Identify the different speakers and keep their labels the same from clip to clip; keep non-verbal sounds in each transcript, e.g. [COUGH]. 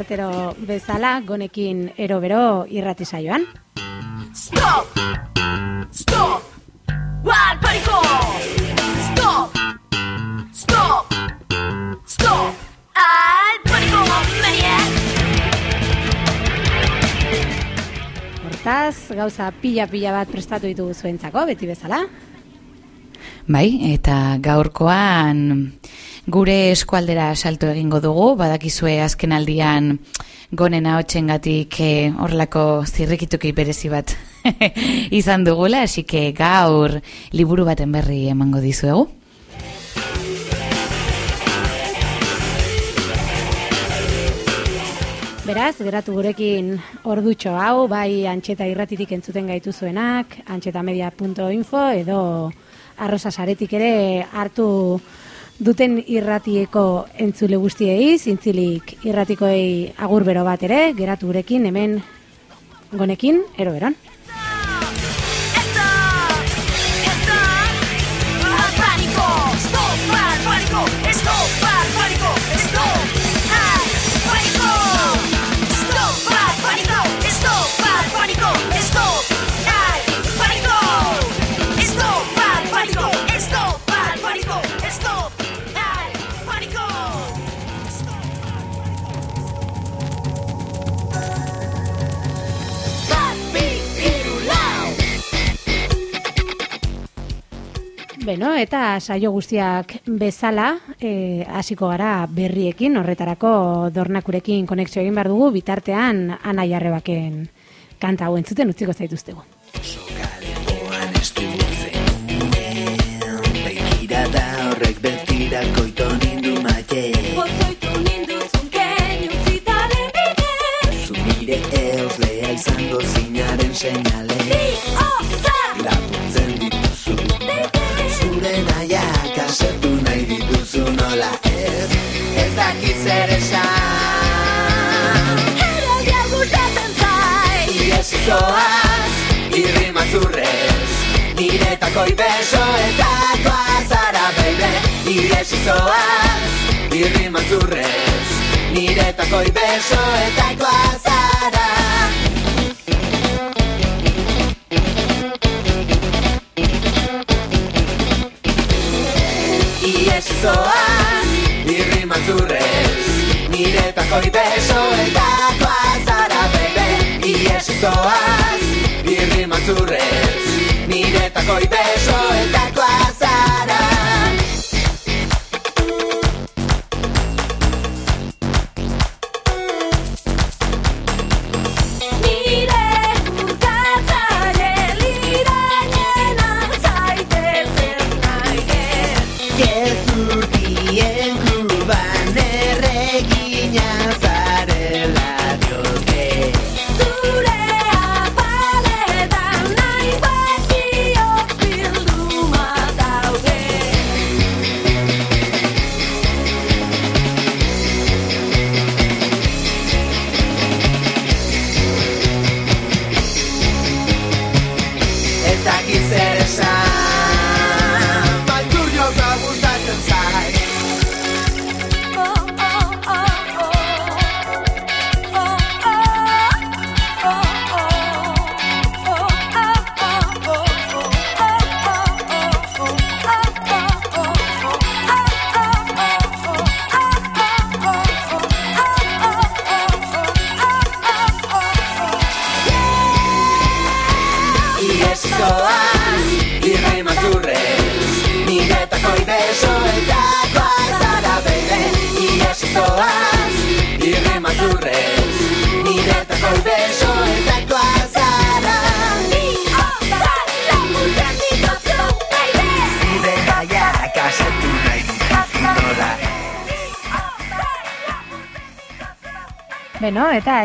Speaker 1: aste artero bezala, gonekin erobero irrati saioan. Stop! Stop! Wild Pariko! Stop! Stop! Stop! Wild Pariko! Hortaz, gauza pila-pila bat prestatu ditugu zuentzako, beti bezala.
Speaker 2: Bai, eta gaurkoan gure eskualdera salto egingo dugu, badakizue azken aldian gonen haotxen gatik eh, horlako zirrikituki berezi bat [LAUGHS] izan dugula, hasi gaur liburu baten berri emango dizuegu.
Speaker 1: Beraz, geratu gurekin ordutxo hau, bai antxeta irratitik entzuten gaitu zuenak, antxetamedia.info edo arrosa saretik ere hartu duten irratieko entzule guztiei, zintzilik irratikoei agur bero bat ere, geratu gurekin hemen gonekin, ero beron. Beno, eta saio guztiak bezala, e, hasiko gara berriekin, horretarako dornakurekin konexio egin behar dugu, bitartean ana jarrebaken kanta hauen zuten utziko zaituztegu. da horrek betirako ito nindu maite Pozoitu nindu zunken utzitale bidez Zumire eos lea izango zinaren seinale Bi, oza! Lapuntzen dituzu zure nahiak asertu nahi dituzu nola ez. Ez dakiz ere esan. Erodia gustatzen zai Ies zoaz, irri mazurrez Niretako ibesoetako azara, baby. Ies zoaz, irri mazurrez Niretako ibesoetako azara zoaz Irri mazurrez Niretako ibeso eta Koazara bebe. Ies zoaz Irri mazurrez Niretako ibeso eta Koazara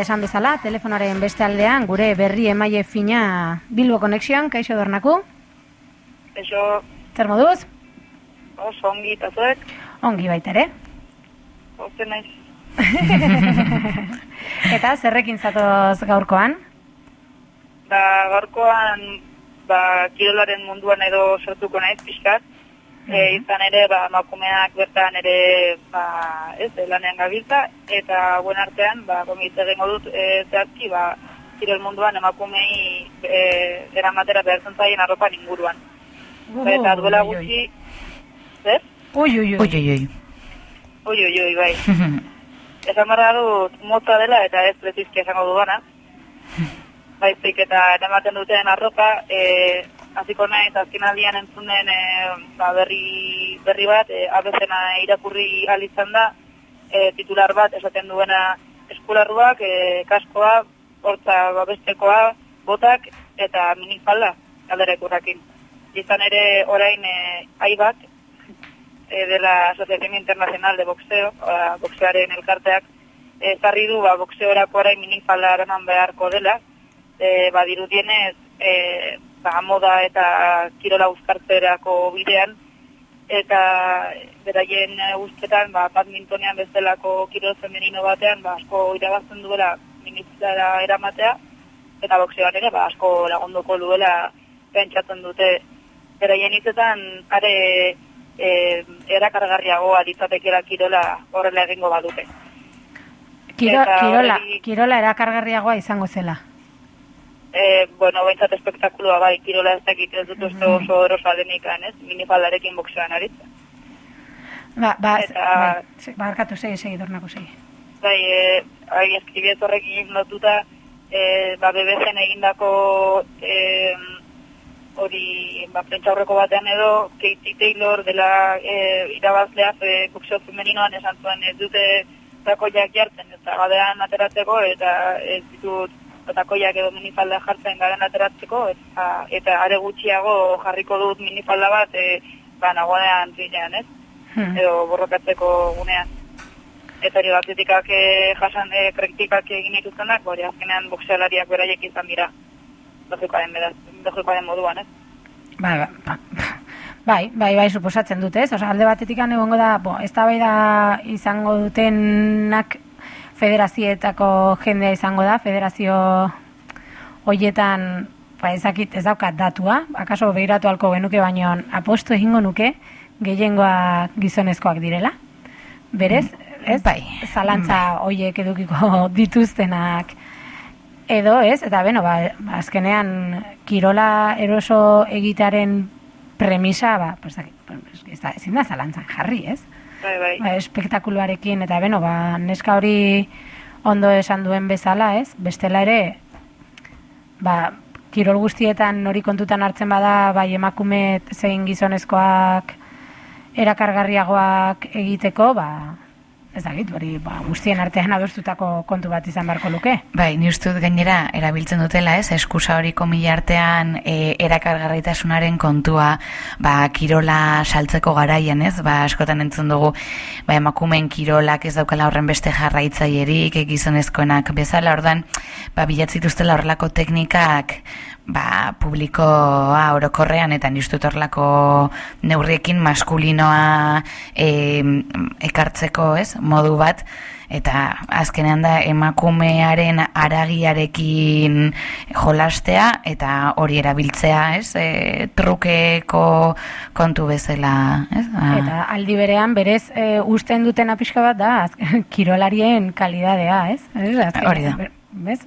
Speaker 1: esan bezala, telefonaren beste aldean, gure berri emaile fina Bilbo Konexioan, kaixo dornaku?
Speaker 3: Kaixo.
Speaker 1: Zer moduz?
Speaker 3: Oso, ongi, eta zuek?
Speaker 1: Ongi baita ere.
Speaker 3: Oze naiz. [LAUGHS]
Speaker 1: eta zerrekin zatoz gaurkoan?
Speaker 3: Ba, gaurkoan, ba, kirolaren munduan edo sortuko naiz, pixkat. E, izan ere, ba, emakumeak bertan ere, ba, ez, lanean gabiltza, eta buen artean, ba, gomit egingo dut, e, zehazki, ba, kirol munduan emakumei e, eramatera behartzen zaien arropan inguruan. eta duela gutxi, zer?
Speaker 4: Ui, ui. Ui,
Speaker 2: ui, ui. Ui,
Speaker 3: ui, ui, bai. [LAUGHS] Esan barra dut motza dela eta ez prezizki esango dudana. [LAUGHS] Baizik eta eramaten duten arropa, e, hasiko naiz azken aldian entzunen e, ba, berri, berri bat, e, abezena irakurri ahal izan da, e, titular bat esaten duena eskularruak, e, kaskoa, hortza babestekoa, botak eta minifalda alderekurrakin. Izan ere orain e, aibak, eh, de la Asociación Internacional de Boxeo, ba, boxearen elkarteak, ezarri du ba, boxeorako orain minifalda beharko dela, e, ba, dirudienez, e, ba, moda eta kirola uzkartzerako bidean, eta beraien e, ustetan, ba, badmintonean bezalako kirol femenino batean, ba, asko irabazten duela minifaldara eramatea, eta boxeoan ere, ba, asko lagunduko duela pentsatzen dute beraien hitzetan are e, erakargarriagoa ditzatekela kirola horrela egingo badute.
Speaker 4: Kiro, kirola, kirola erakargarriagoa izango zela.
Speaker 3: E, bueno, behintzat espektakuloa bai, kirola ez dakit ez dut uste oso erosa denikan, ez? Minifaldarekin boxeoan aritzen.
Speaker 4: Ba, ba,
Speaker 3: Eta-
Speaker 4: bai, se- barkatu segi, segi, dornako segi.
Speaker 3: Bai, e, ai, eskribiet horrekin lotuta, e, ba, BBC-en egindako e, hori, ba, prentsa aurreko batean edo, Katie Taylor dela e, irabazlea, e, boxeo femeninoan esan zuen ez dute takoiak jartzen, eta gadean ateratzeko, eta ez ditut takoiak edo minifalda jartzen garen ateratzeko, eta, eta are gutxiago jarriko dut minifalda bat, e, ba, nagoean zinean, ez?
Speaker 4: Hmm.
Speaker 3: edo borrokatzeko gunean. Eta hori atletikak eh, jasan eh, kritikak egin dituztenak, hori azkenean boxealariak beraiek izan dira. Logikoaren, bedaz, logikoaren moduan, ez?
Speaker 4: Bai, ba- ba- bai, bai, bai, suposatzen dute, ez? Osa, alde batetik egongo da, bo, ez da izango dutenak federazioetako jendea izango da, federazio hoietan, ba, ezakit, ez daukat datua, akaso behiratu halko genuke baino apostu egingo nuke, gehiengoa gizonezkoak direla. Berez, ez?
Speaker 2: Bai.
Speaker 4: Zalantza hoiek edukiko [LAUGHS] dituztenak edo, ez? Eta beno, ba, azkenean kirola eroso egitearen premisa, ba, pues, pues, ez da, ezin da zalantzan jarri, ez?
Speaker 3: Bai, bai.
Speaker 4: Ba, espektakuluarekin, eta beno, ba, neska hori ondo esan duen bezala, ez? Bestela ere, ba, kirol guztietan hori kontutan hartzen bada, bai emakume zein gizonezkoak erakargarriagoak egiteko, ba, ez dakit, hori ba, guztien artean adostutako kontu bat izan beharko luke.
Speaker 2: Bai, ni uste dut gainera erabiltzen dutela, ez? Eskusa hori komila artean e, erakargarritasunaren kontua, ba, kirola saltzeko garaian, ez? Ba, askotan entzun dugu, ba, emakumeen kirolak ez daukala horren beste jarraitzaierik, e, gizonezkoenak bezala, ordan, ba, bilatzituztela horrelako teknikak, ba, publikoa orokorrean eta ni horrelako neurriekin maskulinoa e, ekartzeko, ez? Modu bat eta azkenean da emakumearen aragiarekin jolastea eta hori erabiltzea, ez? E, trukeko kontu bezala, ez? Ah.
Speaker 4: Eta aldi berean, berez, e, usten duten pixka bat da, azken, kirolarien kalidadea, ez? Azken-
Speaker 2: Hori da.
Speaker 4: Bez?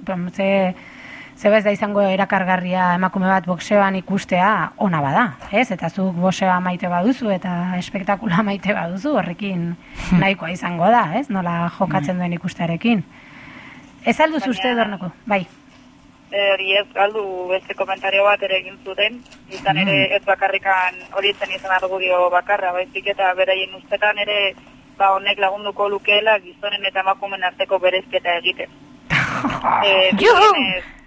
Speaker 4: Bom, Ze, ze bez da izango erakargarria emakume bat boxeoan ikustea ona bada, ez? Eta zuk boxeoa maite baduzu eta espektakula maite baduzu, horrekin nahikoa izango da, ez? Nola jokatzen duen ikustearekin. Ez aldu
Speaker 3: Baina-
Speaker 4: uste dornako, bai.
Speaker 3: E, hori ez galdu beste komentario bat ere egin zuten, izan ere ez bakarrikan hori zen izan argudio bakarra, baizik eta beraien ustetan ere ba honek lagunduko lukeela gizonen eta emakumeen arteko berezketa egiten. e,
Speaker 2: Juhu!
Speaker 3: gizonez-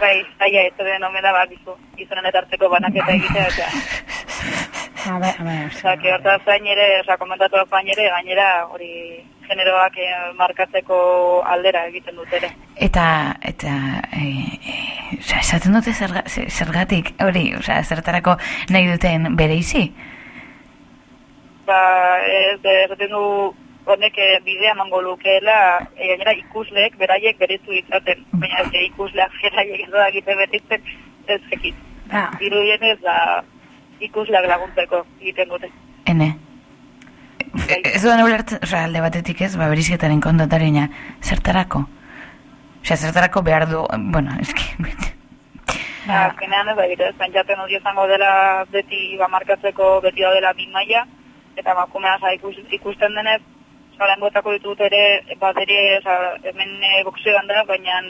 Speaker 3: bai, aia, ez den omen da bat gizu, gizonen eta arteko banaketa egitea, eta [LAUGHS]
Speaker 4: A ber, a ber,
Speaker 3: hortaz gain ere, osa, komentatu gain ere, gainera hori generoak eh, markatzeko aldera egiten dut ere.
Speaker 2: Eta, eta, e, e, oza, esaten dute zerga, ze- zergatik, hori, oza, zertarako nahi duten bere izi?
Speaker 3: Ba, ez, esaten du honek eh, bidea emango lukeela, eh, gainera ikusleek beraiek berezu izaten, baina ez ikusleak beraiek ez da egiten beretzen, ez zekit.
Speaker 4: Ba,
Speaker 3: Dirudien ez da, ikusleak laguntzeko egiten dute.
Speaker 2: Ene. E, ez duan ulertzen, oza, alde batetik ez, ba, berizketaren kontatarina, zertarako? Osea, zertarako behar du, bueno, eski...
Speaker 3: Ba, azkenean ez da egite, ez pentsatzen hori izango dela beti ba, markatzeko beti da dela bin maila, eta makumea sa, ikus, ikusten denez, zaren botako ditut ere, bat ere, oza, hemen e, boxeoan da, baina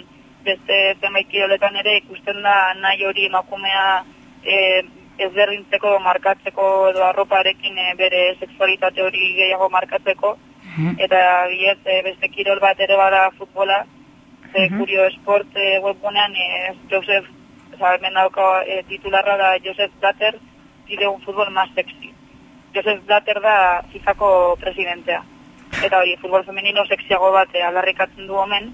Speaker 3: beste zenbait kiroletan ere ikusten da nahi hori makumea e, ezberdintzeko markatzeko edo arroparekin e, bere sexualitate hori gehiago markatzeko. Mhm. eta biez e, beste kirol bat ere bada futbola. Ze mm kurio esport e, webgunean e, Josef oza, hemen dauka e, titularra da Josef Blatter pide un futbol más sexy. Josef Blatter da FIFAko presidentea eta hori futbol femenino sexiago bat e, alarrikatzen du omen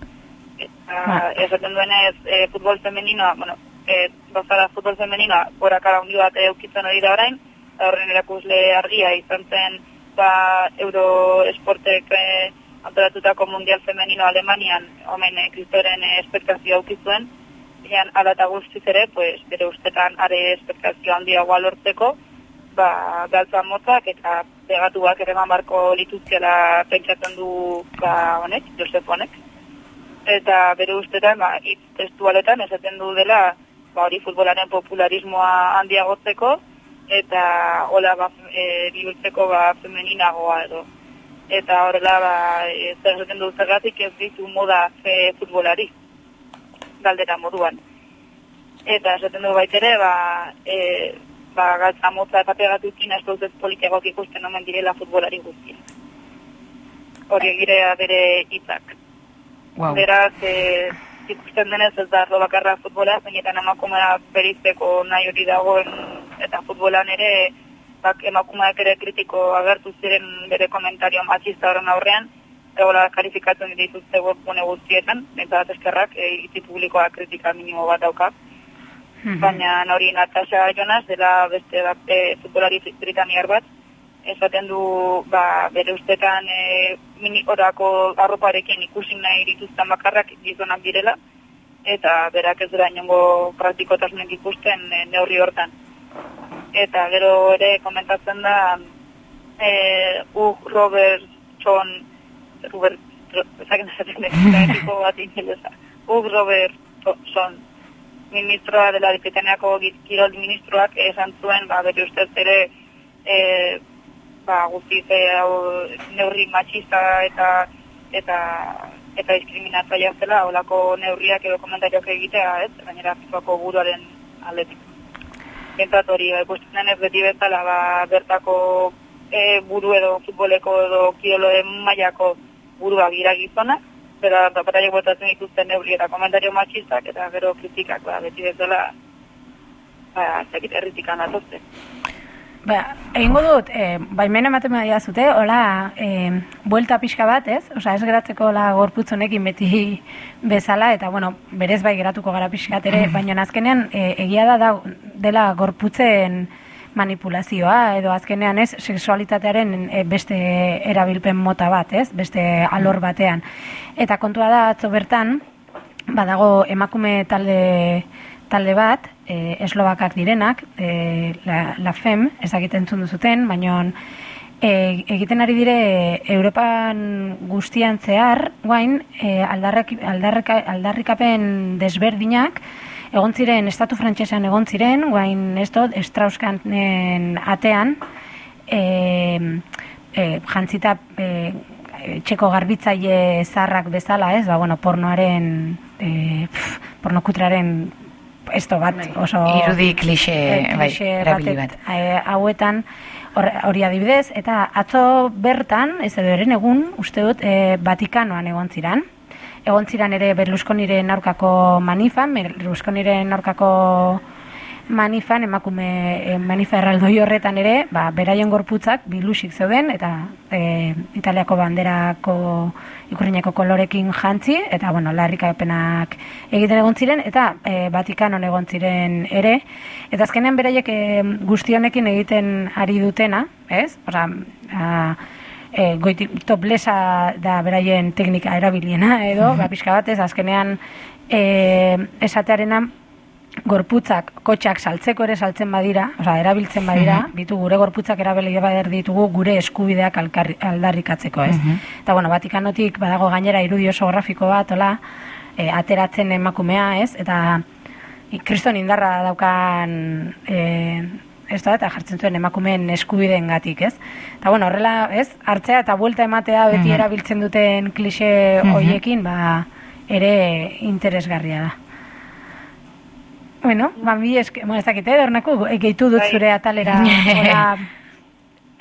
Speaker 3: eta ah. esaten duenez e, futbol femeninoa bueno, e, bazara futbol femenina gorakara hundi bat eukitzen hori da orain, horren erakusle argia izan zen ba, Euro Esportek e, antolatutako mundial femenino Alemanian omen e, kristoren e, espektazioa aukizuen, ean ala eta guztiz ere, pues, bere ustetan are espektazioa handiagoa lortzeko, ba, galtza motzak eta pegatuak ere marko lituzkela pentsatzen du ba, honek, Josef honek. Eta bere ustetan, ba, hitz testualetan esaten du dela, ba, hori futbolaren popularismoa handiagotzeko eta hola ba, e, bihurtzeko ba, femeninagoa edo. Eta horrela, ba, e, zer zaten dut zergatik ez ditu moda fe futbolari, galdera moduan. Eta zaten dut baitere, ba, e, ba, galtza motza eta pegatu ikin ez dut ez ikusten omen direla futbolari guztia. Hori egirea bere hitzak. Wow. Beraz, e, ikusten denez ez da arlo bakarra futbola, zeinetan emakumea berizteko nahi hori dagoen eta futbolan ere bak, emakumeak ere kritiko agertu ziren bere komentario matxista horren aurrean, egola karifikatzen dituzte webgune guztietan, eta eskerrak e, publikoa kritika minimo bat Mhm. Baina hori Natasha Jonas dela beste e, futbolari britaniar bat, esaten du ba, bere ustetan e, mini orako arroparekin ikusi nahi dituzten bakarrak gizonak direla eta berak ez dira inongo praktikotasunek ikusten e, neurri hortan. Eta gero ere komentatzen da e, Ug Robert John Robert ezaken esaten da bat ingelesa Ug Robert Son ministroa dela dipetaneako kirol ministroak esan zuen ba, bere ustez ere e, ba, guztiz e, neurri matxista eta eta eta diskriminatzaia zela olako neurriak edo komentarioak egitea, ez? Gainera fifako buruaren aldetik. Entzat hori, ba, ikusten denez beti bezala, ba, bertako e, buru edo futboleko edo kiroloen mailako burua gira gizona, eta tapataiek botatzen dituzten neurri eta komentario matxistak, eta gero kritikak, ba, beti bezala, ba, zekit erritikan atozte.
Speaker 4: Ba, egingo dut, e, baimen ematen badia zute, hola, e, buelta pixka bat, ez? Osa, ez geratzeko la gorputzonekin beti bezala, eta, bueno, berez bai geratuko gara pixkat ere, [CLEARS THROAT] baina azkenean, e, egia da, da dela gorputzen manipulazioa, edo azkenean ez, seksualitatearen e, beste erabilpen mota bat, ez? Beste alor mm. batean. Eta kontua da, atzo bertan, badago emakume talde talde bat, e, eslovakak direnak, e, la, la FEM, ezagiten zundu zuten, baina e, egiten ari dire Europan guztian zehar, guain, e, aldarrek, aldarrek, aldarrikapen desberdinak, egon ziren, estatu frantsesean egon ziren, guain, ez dut, estrauskanen atean, e, e, jantzita, e, txeko garbitzaile zarrak bezala, ez? Ba, bueno, pornoaren, e, pf, pornokutraren esto bat bai. oso
Speaker 2: irudi klixe eh, bai erabili bat
Speaker 4: eh, hauetan hori adibidez eta atzo bertan ez edo eren egun uste dut e, Vatikanoan egon ziran egon ziran ere Berlusconiren aurkako manifan Berlusconiren aurkako manifan, emakume e, manifa erraldoi horretan ere, ba, beraien gorputzak bilusik zeuden, eta e, italiako banderako ikurriñeko kolorekin jantzi, eta, bueno, larrikapenak egiten egon ziren, eta e, Vatikanon egon ziren ere, eta azkenean beraiek e, guztionekin egiten ari dutena, ez? Osa, a, e, goitik toplesa da beraien teknika erabiliena, edo, mm -hmm. ba, pixka batez, azkenean e, esatearena gorputzak, kotxak saltzeko ere saltzen badira, osea, erabiltzen badira, bitu gure gorputzak erabili bader ditugu gure eskubideak alkarri, aldarrikatzeko, ez? Eta, bueno, Vatikanotik badago gainera irudi oso grafiko bat, hola, e, ateratzen emakumea, ez? Eta kriston indarra daukan e, ez da, eta jartzen zuen emakumeen eskubideen gatik, ez? Eta, bueno, horrela, ez? Hartzea eta buelta ematea beti
Speaker 2: Mhm.
Speaker 4: erabiltzen duten klixe hoiekin, ba, ere interesgarria da. Bueno, ba, mi eske, bueno, ez dakite, dornako, gehitu dut
Speaker 3: Bai.
Speaker 4: zure atalera, [LAUGHS] hola,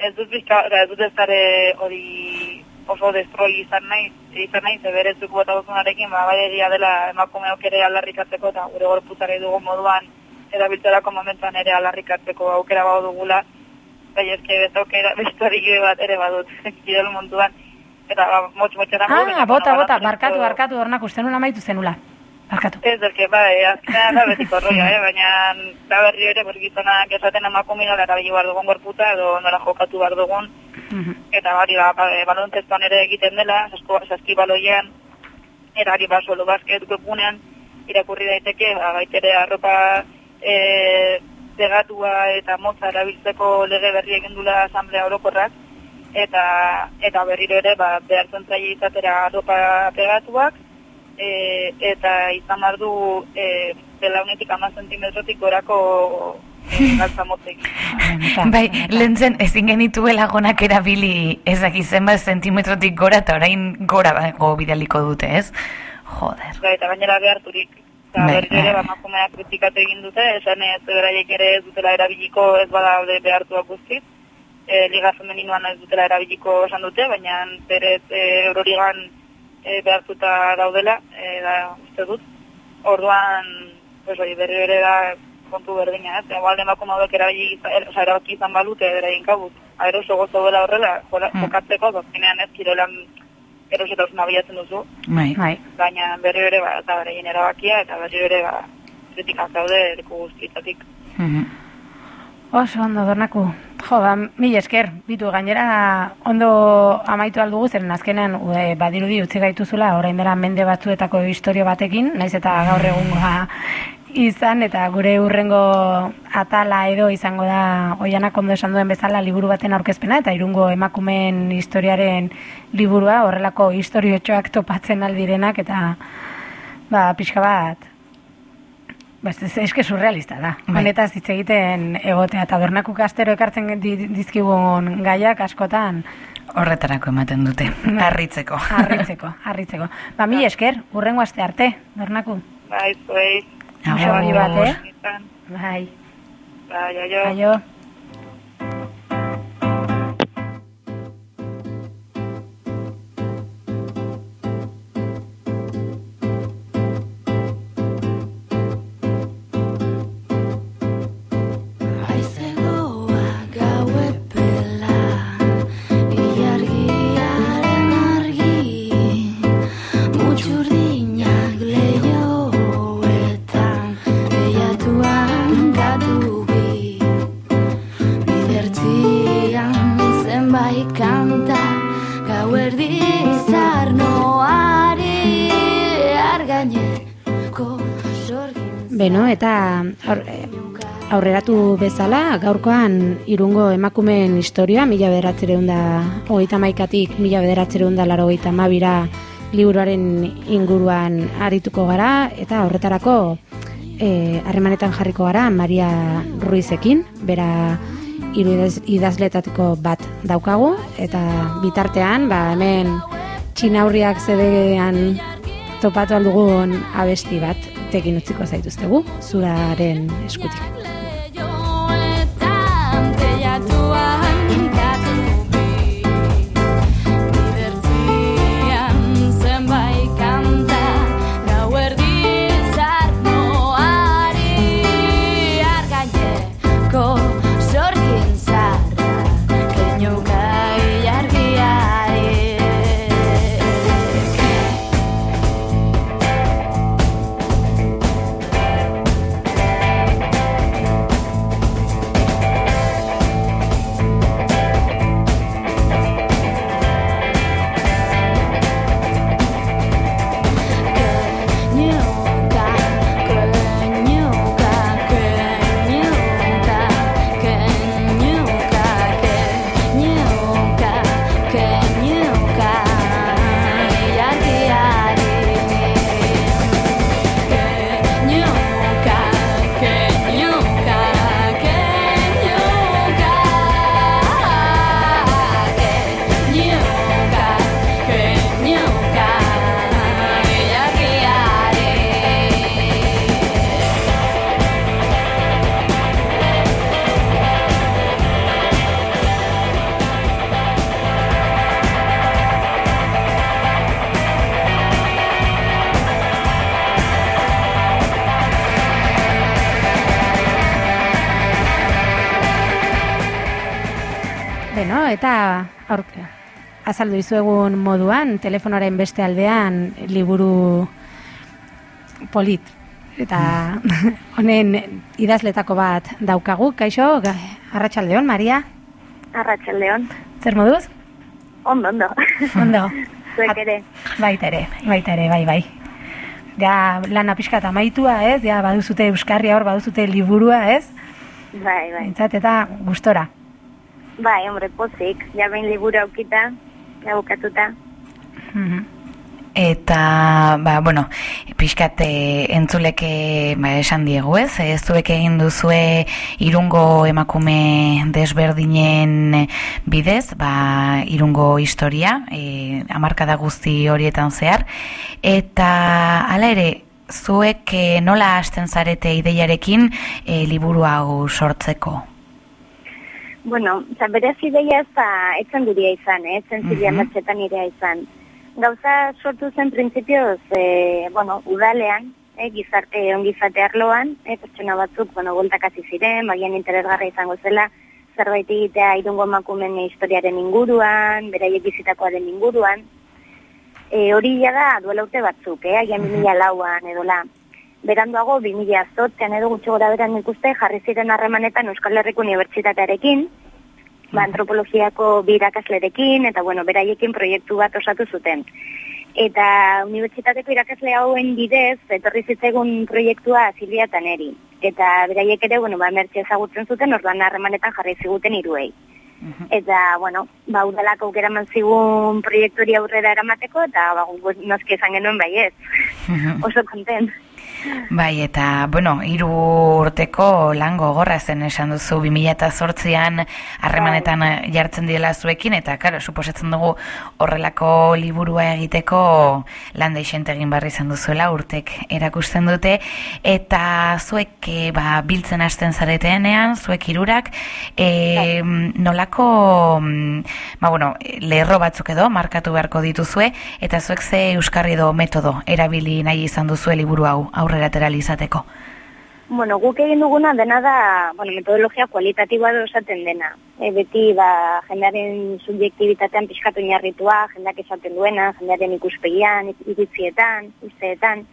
Speaker 3: Ez dut bizka, oza, ez dut ez dara hori oso destroi izan nahi, izan nahi, zeberezuk bota duzunarekin, ba, bai egia dela emakumeok ere aldarrikatzeko, eta gure gorputzare dugu moduan, erabiltzerako momentuan ere aldarrikatzeko aukera bau dugula, bai eske aukera, [LAUGHS] beste hori bat ere badut, [LAUGHS] kirol munduan, eta ba, motx motxera
Speaker 4: ah, bota, bota, barkatu, barkatu, dornak, uste nuen amaitu zenula, barkatu.
Speaker 3: Ez, delke, bai, azkenean da betiko roia, eh? baina da berri ere, bergizonak esaten emakume nola erabili behar dugun gorputa, edo nola jokatu behar dugun,
Speaker 4: Mhm.
Speaker 3: eta hori ba, ba, balontzestan ere egiten dela, sasko, saskibaloian, eta hori ba, solo basket webgunean, irakurri daiteke, ba, baitere arropa e, pegatua eta motza erabiltzeko lege berri egin dula asamblea orokorrak, eta eta berriro ere ba, behartzen zaie izatera arropa pegatuak, e, eta izan behar du e, belaunetik ama zentimetrotik gorako e, [LAUGHS]
Speaker 2: Bai, lehen zen ezin genituela gonak erabili ezaki zenbat zentimetrotik gora eta orain gora bago bidaliko dute, ez? Joder.
Speaker 3: Bai, eta gainera beharturik. Eta
Speaker 2: Bai,
Speaker 3: berri ere, ba, kritikatu egin dute, esan ez beraiek ere ez dutela erabiliko ez badaude behartuak guztiz. E, Liga femeninoan ez dutela erabiliko esan dute, baina berez e, Euroligan e, behartuta daudela, e, da, uste dut. Orduan, pues, hori, berri ere da kontu berdina, ez? Igual emakume hauek erabili, er, oza, erabaki izan balute beraien kabut. Aeroso gozo dela horrela, jola-
Speaker 2: Mm.
Speaker 3: jokatzeko, azkenean ez kirolan erosetasuna bilatzen duzu
Speaker 2: Bai.
Speaker 4: Bai,
Speaker 3: baina berri ere ba, eta beraien erabakia, eta berri ere ba, kritikak daude leku guztietatik.
Speaker 2: Mhm.
Speaker 4: Oso ondo dornaku. Jo, ba, mil esker, bitu gainera ondo amaitu aldugu, zeren azkenean e, badirudi utzi gaituzula, orain dela mende batzuetako historio batekin, naiz eta gaur egungoa izan, eta gure urrengo atala edo izango da, oianak ondo esan duen bezala, liburu baten aurkezpena, eta irungo emakumeen historiaren liburua, horrelako historiotxoak topatzen aldirenak, eta ba, pixka bat, Ba, eske surrealista da.
Speaker 2: Bai.
Speaker 4: Honetaz hitz egiten egotea eta bernakuk astero ekartzen di- dizkigun gaiak askotan
Speaker 2: Horretarako ematen dute, harritzeko.
Speaker 4: harritzeko, harritzeko. Ba, mila esker, urrengo aste arte, bernaku.
Speaker 3: Bai, zuei. Izan,
Speaker 4: Bai,
Speaker 3: bai, aio.
Speaker 4: aio. Aurreratu bezala, gaurkoan irungo emakumeen historia, mila bederatzereun da hogeita maikatik, mila bederatzereun da laro hogeita mabira liburuaren inguruan arituko gara, eta horretarako eh, harremanetan jarriko gara Maria Ruizekin, bera hiru idaz, idazletatiko bat daukagu, eta bitartean, ba, hemen txinaurriak zedean topatu aldugun abesti bat tekin utziko zaituztegu, zuraren eskutik. Azaldu izuegun moduan, telefonoaren beste aldean liburu polit. Eta [LAUGHS] honen idazletako bat daukagu, kaixo, arratsaldeon Maria,
Speaker 5: Arratxaldeon.
Speaker 4: zer moduz?
Speaker 5: Ondo, ondo.
Speaker 4: Ondo. [LAUGHS]
Speaker 5: Zuek ere.
Speaker 4: Baita ere, baita ere, bai, bai. Ja, lana pixka eta maitua, ez? Ja, baduzute euskarria hor, baduzute liburua, ez?
Speaker 5: Bai, bai.
Speaker 4: Entzat eta gustora.
Speaker 5: Bai, hombre, pozik. Ja behin liburu aukita, ja bukatuta.
Speaker 4: Mhm.
Speaker 2: Eta, ba, bueno, pixkat eh, entzuleke ba, esan diegu ez, ez zuek egin duzue irungo emakume desberdinen bidez, ba, irungo historia, e, amarkada guzti horietan zehar, eta hala ere, zuek eh, nola hasten zarete ideiarekin eh, liburu hau sortzeko?
Speaker 5: Bueno, oza, berez ideia ez da, etzen guria izan, eh? etzen zilean
Speaker 2: Mhm.
Speaker 5: batxetan irea izan. Gauza sortu zen printzipioz, eh, bueno, udalean, eh, gizarte, ongizate arloan, eh, pertsona batzuk, bueno, goltak hasi ziren, bagian interesgarra izango zela, zerbait egitea irungo emakumeen historiaren inguruan, beraiek bizitakoaren inguruan. E, hori da duela urte batzuk, eh, agian 2000 lauan edola. Beranduago 2000 zortzean edo gutxi gora beran ikuste jarri ziren harremanetan Euskal Herriko Unibertsitatearekin, ba, antropologiako bi irakaslerekin, eta bueno, beraiekin proiektu bat osatu zuten. Eta unibertsitateko irakasle hauen bidez, etorri zitzaigun proiektua Silvia Taneri. Eta beraiek ere, bueno, ba, mertxe ezagutzen zuten, orduan harremanetan jarri ziguten iruei. Eta, bueno, ba, udalak aukera zigun proiektu hori aurrera eramateko, eta ba, noski esan genuen bai ez. Oso kontent.
Speaker 2: Bai, eta, bueno, hiru urteko lan gogorra zen esan duzu 2008an harremanetan jartzen direla zuekin, eta, karo, suposatzen dugu horrelako liburua egiteko lan deixente egin barri izan duzuela urtek erakusten dute, eta zuek eh, ba, biltzen hasten zaretenean, zuek hirurak e, nolako, mm, ba, bueno, lerro batzuk edo markatu beharko dituzue, eta zuek ze euskarri edo metodo erabili nahi izan duzue liburu hau aurrera atera.
Speaker 5: Bueno, guk egin duguna dena da, bueno, metodologia kualitatiboa da osaten dena. E, beti, ba, jendearen subjektibitatean pixkatu inarritua, jendeak esaten duena, jendearen ikuspegian, iritzietan, usteetan.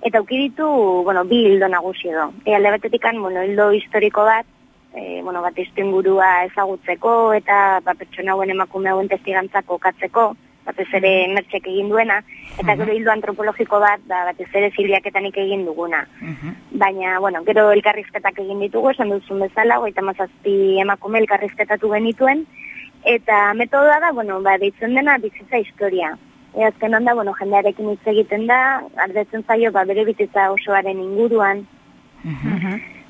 Speaker 5: Eta auki ditu, bueno, bi hildo nagusi edo. E, alde batetikan, bueno, hildo historiko bat, e, bueno, bat ingurua ezagutzeko, eta ba, pertsona hauen emakume hauen testigantzako katzeko, batez ere mertxek egin duena, eta gero hildo antropologiko bat, ba, batez ere zilbiaketanik egin duguna. Baina, bueno, gero elkarrizketak egin ditugu, esan duzun bezala, goita mazazpi emakume elkarrizketatu genituen, eta metodoa da, bueno, ba, deitzen dena bizitza historia. E, azkenan da, bueno, jendearekin hitz egiten da, ardetzen zaio, ba, bere bizitza osoaren inguruan,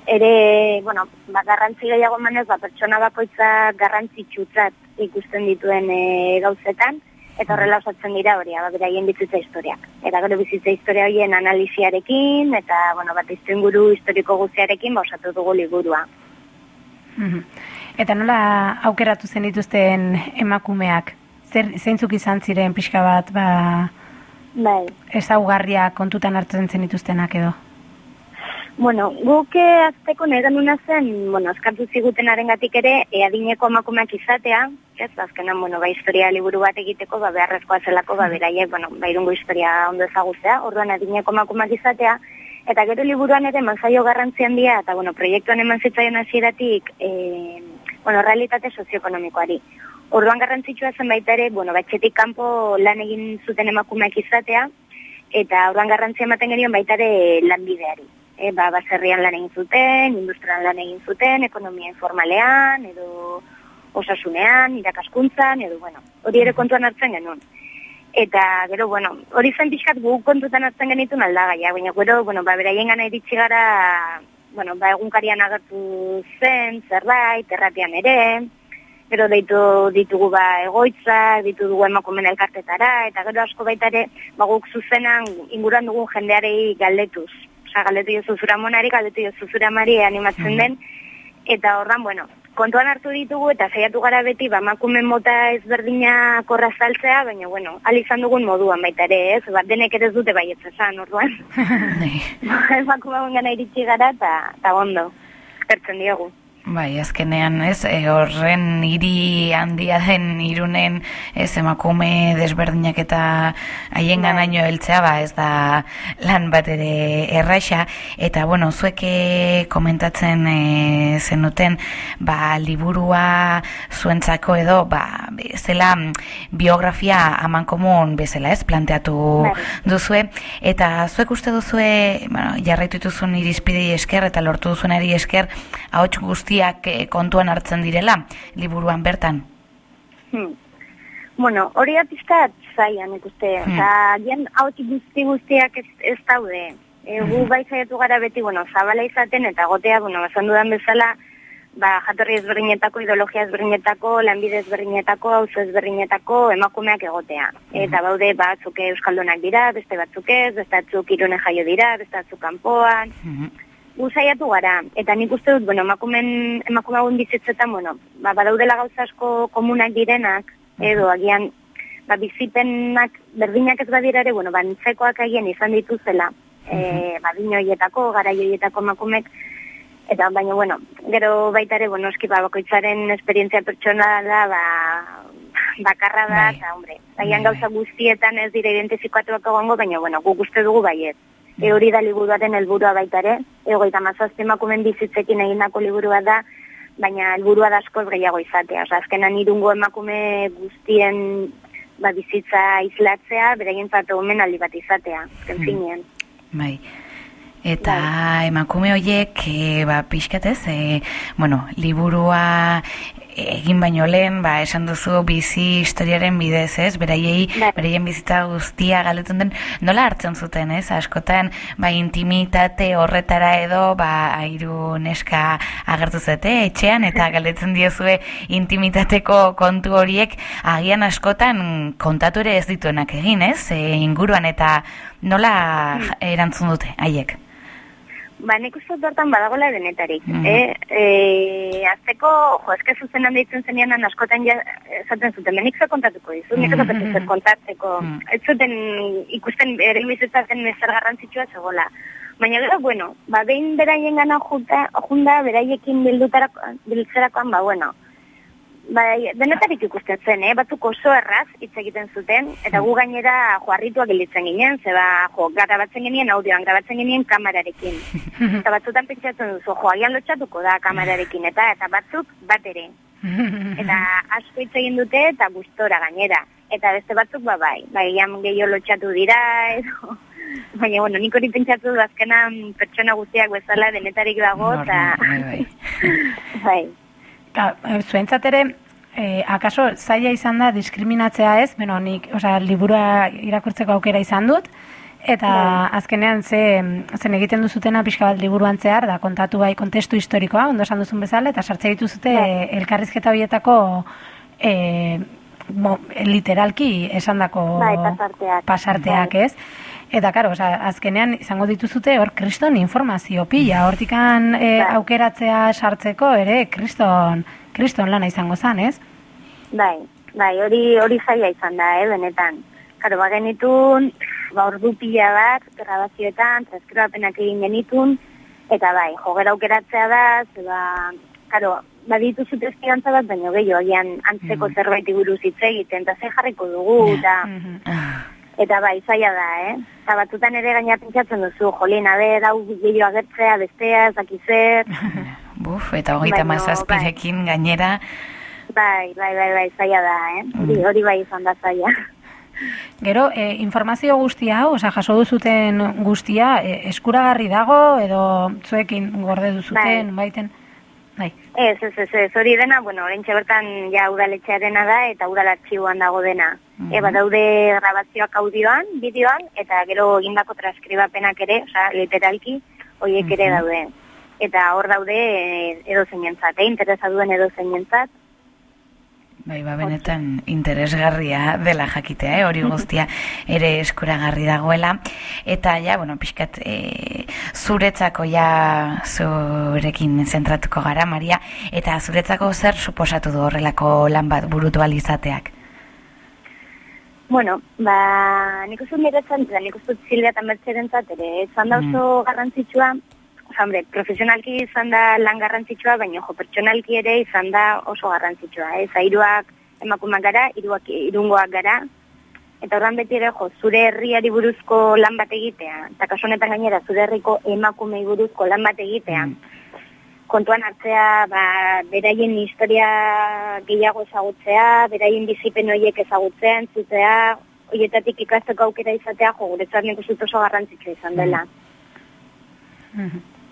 Speaker 5: ere, bueno, ba, garrantzi gehiago manez, ba, pertsona bakoitza garrantzitsutzat ikusten dituen e, gauzetan, eta horrela osatzen dira hori, ba, beraien bizitza historiak. Eta gero bizitza historia horien analisiarekin, eta, bueno, bat inguru historiko guztiarekin, ba, osatu dugu liburua.
Speaker 4: Mhm. Eta nola aukeratu zen dituzten emakumeak? Zer, zeintzuk izan ziren pixka bat, ba,
Speaker 5: Bai.
Speaker 4: ezaugarria kontutan hartzen zen dituztenak edo?
Speaker 5: Bueno, guk eh, azteko nahi genuna zen, bueno, askatu ziguten arengatik ere, e, adineko emakumeak izatea, ez, azkenan, bueno, ba, historia liburu bat egiteko, ba, beharrezkoa zelako, ba, beraiek, bueno, ba, irungo historia ondo ezagutzea, orduan adineko emakumeak izatea, eta gero liburuan ere manzaio garrantzi handia, eta, bueno, proiektuan eman zitzaion hasieratik, e, bueno, realitate sozioekonomikoari. Orduan garrantzitsua zen baita ere, bueno, batxetik kanpo lan egin zuten emakumeak izatea, eta orduan garrantzia ematen genion baita ere lanbideari. E, ba, baserrian lan egin zuten, industrian lan egin zuten, ekonomia informalean, edo osasunean, irakaskuntzan, edo, bueno, hori ere kontuan hartzen genuen. Eta, gero, bueno, hori zen pixkat gu kontutan hartzen genitun aldagaia, baina, gero, bueno, ba, beraien gana iritsi gara, bueno, ba, egunkarian agertu zen, zerbait, erratian ere, gero deitu ditugu ba egoitzak, ditugu emakumen elkartetara, eta gero asko baita ere, ba, guk zuzenan inguruan dugun jendearei galdetuz. Osa, galdetu jozu zura monari, galdetu jozu zura mari animatzen den, eta horran, bueno, kontuan hartu ditugu eta saiatu gara beti ba emakumeen mota ezberdina korra saltzea, baina bueno, al izan dugun moduan baita ere, ez? Ba, denek ere ez dute baietz esan, orduan. [LAUGHS] [LAUGHS]
Speaker 2: Bai.
Speaker 5: emakumeen gana iritsi gara eta ta ondo. Eskertzen diogu.
Speaker 2: Bai, azkenean, ez, e, horren hiri handia den irunen, ez, emakume desberdinak eta haien ganaino heltzea, ba, ez da lan bat ere erraixa, eta, bueno, zueke komentatzen e, zenuten, ba, liburua zuentzako edo, ba, zela mm, biografia aman komun bezala, ez, planteatu
Speaker 5: Bai.
Speaker 2: duzue, eta zuek uste duzue, bueno, jarraitu dituzun irizpidei esker eta lortu duzunari esker, ahots guztiak eh, kontuan hartzen direla, liburuan bertan.
Speaker 5: Hmm. Bueno, hori da pizkat zaila, nik uste.
Speaker 2: Hmm.
Speaker 5: Eta, gian, hau guzti guztiak ez, ez daude. E, gu bai saiatu gara beti, bueno, zabala izaten, eta gotea, bueno, esan dudan bezala, ba, jatorri ezberdinetako, ideologia ezberdinetako, lanbide ezberdinetako, auzo ezberdinetako, emakumeak egotea. Eta baude, batzuk euskaldunak dira, beste batzuk ez, beste batzuk irune jaio dira, beste batzuk kanpoan,
Speaker 2: Mhm.
Speaker 5: gu saiatu gara, eta nik uste dut, bueno, emakumen, emakumeagun bizitzetan, bueno, ba, badaudela gauza asko komunak direnak, edo agian, ba, bizipenak berdinak ez badira ere, bueno, ba, nintzekoak agian izan dituzela, e, ba, hoietako, gara hoietako emakumek, eta baina, bueno, gero baita ere, bueno, eski, ba, bakoitzaren esperientzia pertsonala, ba, bakarra da,
Speaker 2: Bai.
Speaker 5: eta, hombre,
Speaker 2: Bai,
Speaker 5: agian
Speaker 2: bai.
Speaker 5: gauza guztietan ez dira identifikatuak egongo, baina, bueno, guk uste dugu baiet. E hori da liburuaren helburua baita ere, egoita mazazte emakumen bizitzekin egindako liburua da, baina helburua da askoz gehiago izatea. Osa, azkenan irungo emakume guztien ba, bizitza islatzea, beraientzat omen aldi bat izatea, azken
Speaker 2: Hmm. Bai. Eta emakume horiek, e, ba, pixkatez, e, bueno, liburua egin baino lehen, ba, esan duzu bizi historiaren bidez, ez? Beraiei,
Speaker 5: Bai.
Speaker 2: beraien bizitza guztia galdetzen den, nola hartzen zuten, ez? Askotan, ba, intimitate horretara edo, ba, airu neska agertu zete, etxean, eta [LAUGHS] galdetzen diezue intimitateko kontu horiek, agian askotan kontatu ere ez dituenak egin, ez? E, inguruan, eta nola erantzun dute, haiek?
Speaker 5: Ba, nik uste hortan badagola denetarik.
Speaker 2: Mhm.
Speaker 5: eh? E, azteko, jo, eske zuzenan deitzen zenean askotan ja, esaten zuten, nik ze kontatuko dizu, nik ez
Speaker 2: Mhm.
Speaker 5: zer kontatzeko.
Speaker 2: Mhm.
Speaker 5: Ez zuten ikusten ere bizitzatzen ezer garrantzitsua zegoela. Baina gero, bueno, ba, behin beraien gana junta, junda, beraiekin bildutarako, biltzerakoan, ba, bueno, Bai, denetarik ikusten zen, eh? batzuk oso erraz hitz egiten zuten, eta gu gainera joarrituak gelditzen ginen, zeba, jo, grabatzen genien audioan, grabatzen genien kamerarekin. [LAUGHS] eta batzutan pentsatzen duzu, jo, agian lotxatuko da kamerarekin, eta eta batzuk bat ere. Eta asko hitz egin dute, eta gustora gainera. Eta beste batzuk, ba, bai, bai, agian gehiago lotxatu dira, edo... [LAUGHS] Baina, bueno, nik hori pentsatu du azkenan pertsona guztiak bezala denetarik dago, eta...
Speaker 2: Normal, bai, [LAUGHS]
Speaker 5: bai.
Speaker 4: Ka, e, zuentzat ere, e, akaso zaila izan da diskriminatzea ez, beno, nik, osea, liburua irakurtzeko aukera izan dut, eta azkenean ze, zen egiten duzutena pixka bat liburuan zehar, da kontatu bai kontestu historikoa, ondo esan duzun bezala, eta sartze dituzute
Speaker 5: Bai.
Speaker 4: elkarrizketa horietako e, mo, literalki esandako
Speaker 5: Bai, pasarteak.
Speaker 4: pasarteak,
Speaker 5: Bai.
Speaker 4: ez? Eta, karo, osea, azkenean izango dituzute hor kriston informazio pila, hortikan e, aukeratzea sartzeko ere kriston, kriston lana izango zan, ez?
Speaker 5: Bai, bai, hori hori zaila izan da, eh, benetan. Karo, ba genitun, ba ordu pila bat, grabazioetan, transkribapenak egin genitun, eta bai, jogera aukeratzea da, zeba, karo, baditu zu testigantza bat, baina gehiago, agian antzeko
Speaker 2: Mhm.
Speaker 5: zerbait buruz hitz egiten, eta ze jarriko dugu, eta,
Speaker 4: Mhm.
Speaker 2: Ah,
Speaker 5: eta bai, zaila da, eh? Eta batzutan ere gaina pentsatzen duzu, jolin, aber, hau gehiago agertzea, bestea, ez dakiz zer, [LAUGHS]
Speaker 2: Buf, eta hogeita mazazpirekin gainera,
Speaker 5: bai, bai, bai, bai, zaila da, eh? Hori, hori bai izan da zaila.
Speaker 4: Gero, e, informazio guztia hau, osea, jaso duzuten guztia, e, eskuragarri dago, edo zuekin gorde duzuten, baiten? Bai.
Speaker 5: Ez, ez, ez, ez, hori dena, bueno, orentxe bertan ja udaletxearena da eta udal artxiboan dago dena.
Speaker 2: Mhm.
Speaker 5: Eba daude grabazioak audioan, bideoan, eta gero egindako transkribapenak ere, osea, literalki, horiek ere
Speaker 2: Mhm.
Speaker 5: daude. Eta hor daude eh, edo zeinentzat, eh, interesa duen edo zeinentzat.
Speaker 2: Bai, ba, benetan interesgarria dela jakitea, eh? hori guztia ere eskuragarri dagoela. Eta ja, bueno, pixkat, e, zuretzako ja zurekin zentratuko gara, Maria, eta zuretzako zer suposatu du horrelako lan bat burutu alizateak?
Speaker 5: Bueno, ba, nik uste niretzat, eta nik uste Silvia eta Mertxerentzat ere, esan da oso garrantzitsua, Osa, hombre, profesionalki izan da lan garrantzitsua, baina jo, pertsonalki ere izan da oso garrantzitsua. Ez, hiruak emakumeak gara, hiruak irungoak gara, eta horran beti ere, jo, zure herriari buruzko lan bat egitea, eta kasu honetan gainera, zure herriko emakumei buruzko lan bat egitea, kontuan hartzea, ba, beraien historia gehiago ezagutzea, beraien bizipen horiek ezagutzea, entzutea, horietatik ikasteko aukera izatea, jo, guretzat nik oso garrantzitsua izan dela.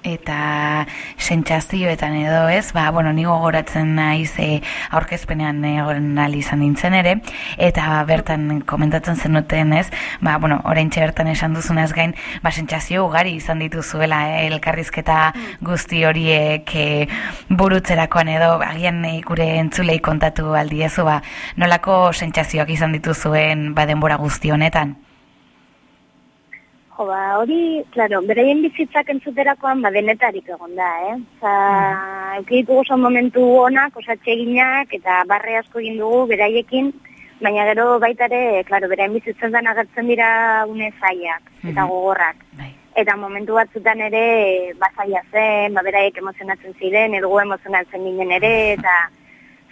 Speaker 2: Eta sentsazioetan edo ez, ba, bueno, nigo goratzen naiz e, aurkezpenean egon izan nintzen ere, eta bertan komentatzen zenuten ez, ba, bueno, orain bertan esan duzunaz gain, ba, sentsazio ugari izan dituzuela eh, elkarrizketa guzti horiek e, burutzerakoan edo, agian e, gure entzulei kontatu aldiezu, ba, nolako sentsazioak izan dituzuen ba, denbora guzti honetan?
Speaker 5: Jo, ba, hori, claro, beraien bizitzak entzuterakoan, ba, denetarik egon da, eh? Osa, mm. ditugu oso momentu onak, osa txeginak, eta barre asko egin dugu beraiekin, baina gero baita ere, claro, beraien bizitzen den agertzen dira une zaiak, eta gogorrak.
Speaker 2: Bai.
Speaker 5: Eta momentu batzutan ere, ba, zaila zen, ba, beraiek emozionatzen ziren, gu emozionatzen ginen ere, eta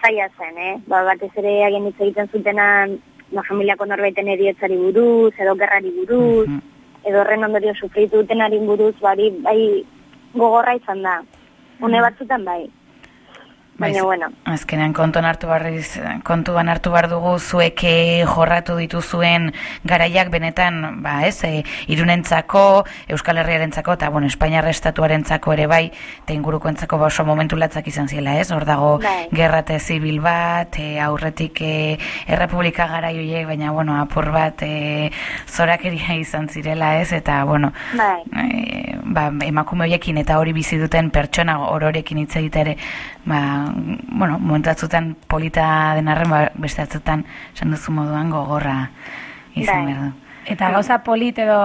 Speaker 5: zaila zen, eh? Ba, batez ere hagen hitz egiten zutenan, ba, familiako norbaiten erietzari buruz, edo gerrari buruz,
Speaker 2: Mhm.
Speaker 5: Edo horren ondorio sufritu dutenari buruz, bari, bai, gogorra izan da. Une batzutan bai. Baina,
Speaker 2: Bai,
Speaker 5: bueno,
Speaker 2: Azkenean kontuan hartu barriz, kontuan hartu bar dugu zuek eh, jorratu dituzuen garaiak benetan, ba, ez, e, irunentzako, Euskal Herriarentzako eta bueno, Espainiar estatuarentzako ere bai, eta ingurukoentzako ba oso momentu latzak izan ziela, ez? Hor dago
Speaker 5: Bai.
Speaker 2: gerrate zibil bat, e, aurretik e, errepublika garai horiek, baina bueno, apur bat e, zorakeria izan zirela, ez? Eta bueno,
Speaker 5: bai,
Speaker 2: e, ba, emakume horiekin eta hori bizi duten pertsona ororekin hitz egitea ere, ba, bueno, momentu batzutan polita den arren, ba, beste batzutan esan duzu moduan gogorra izan
Speaker 5: Bai.
Speaker 2: behar du.
Speaker 4: Eta gauza polit edo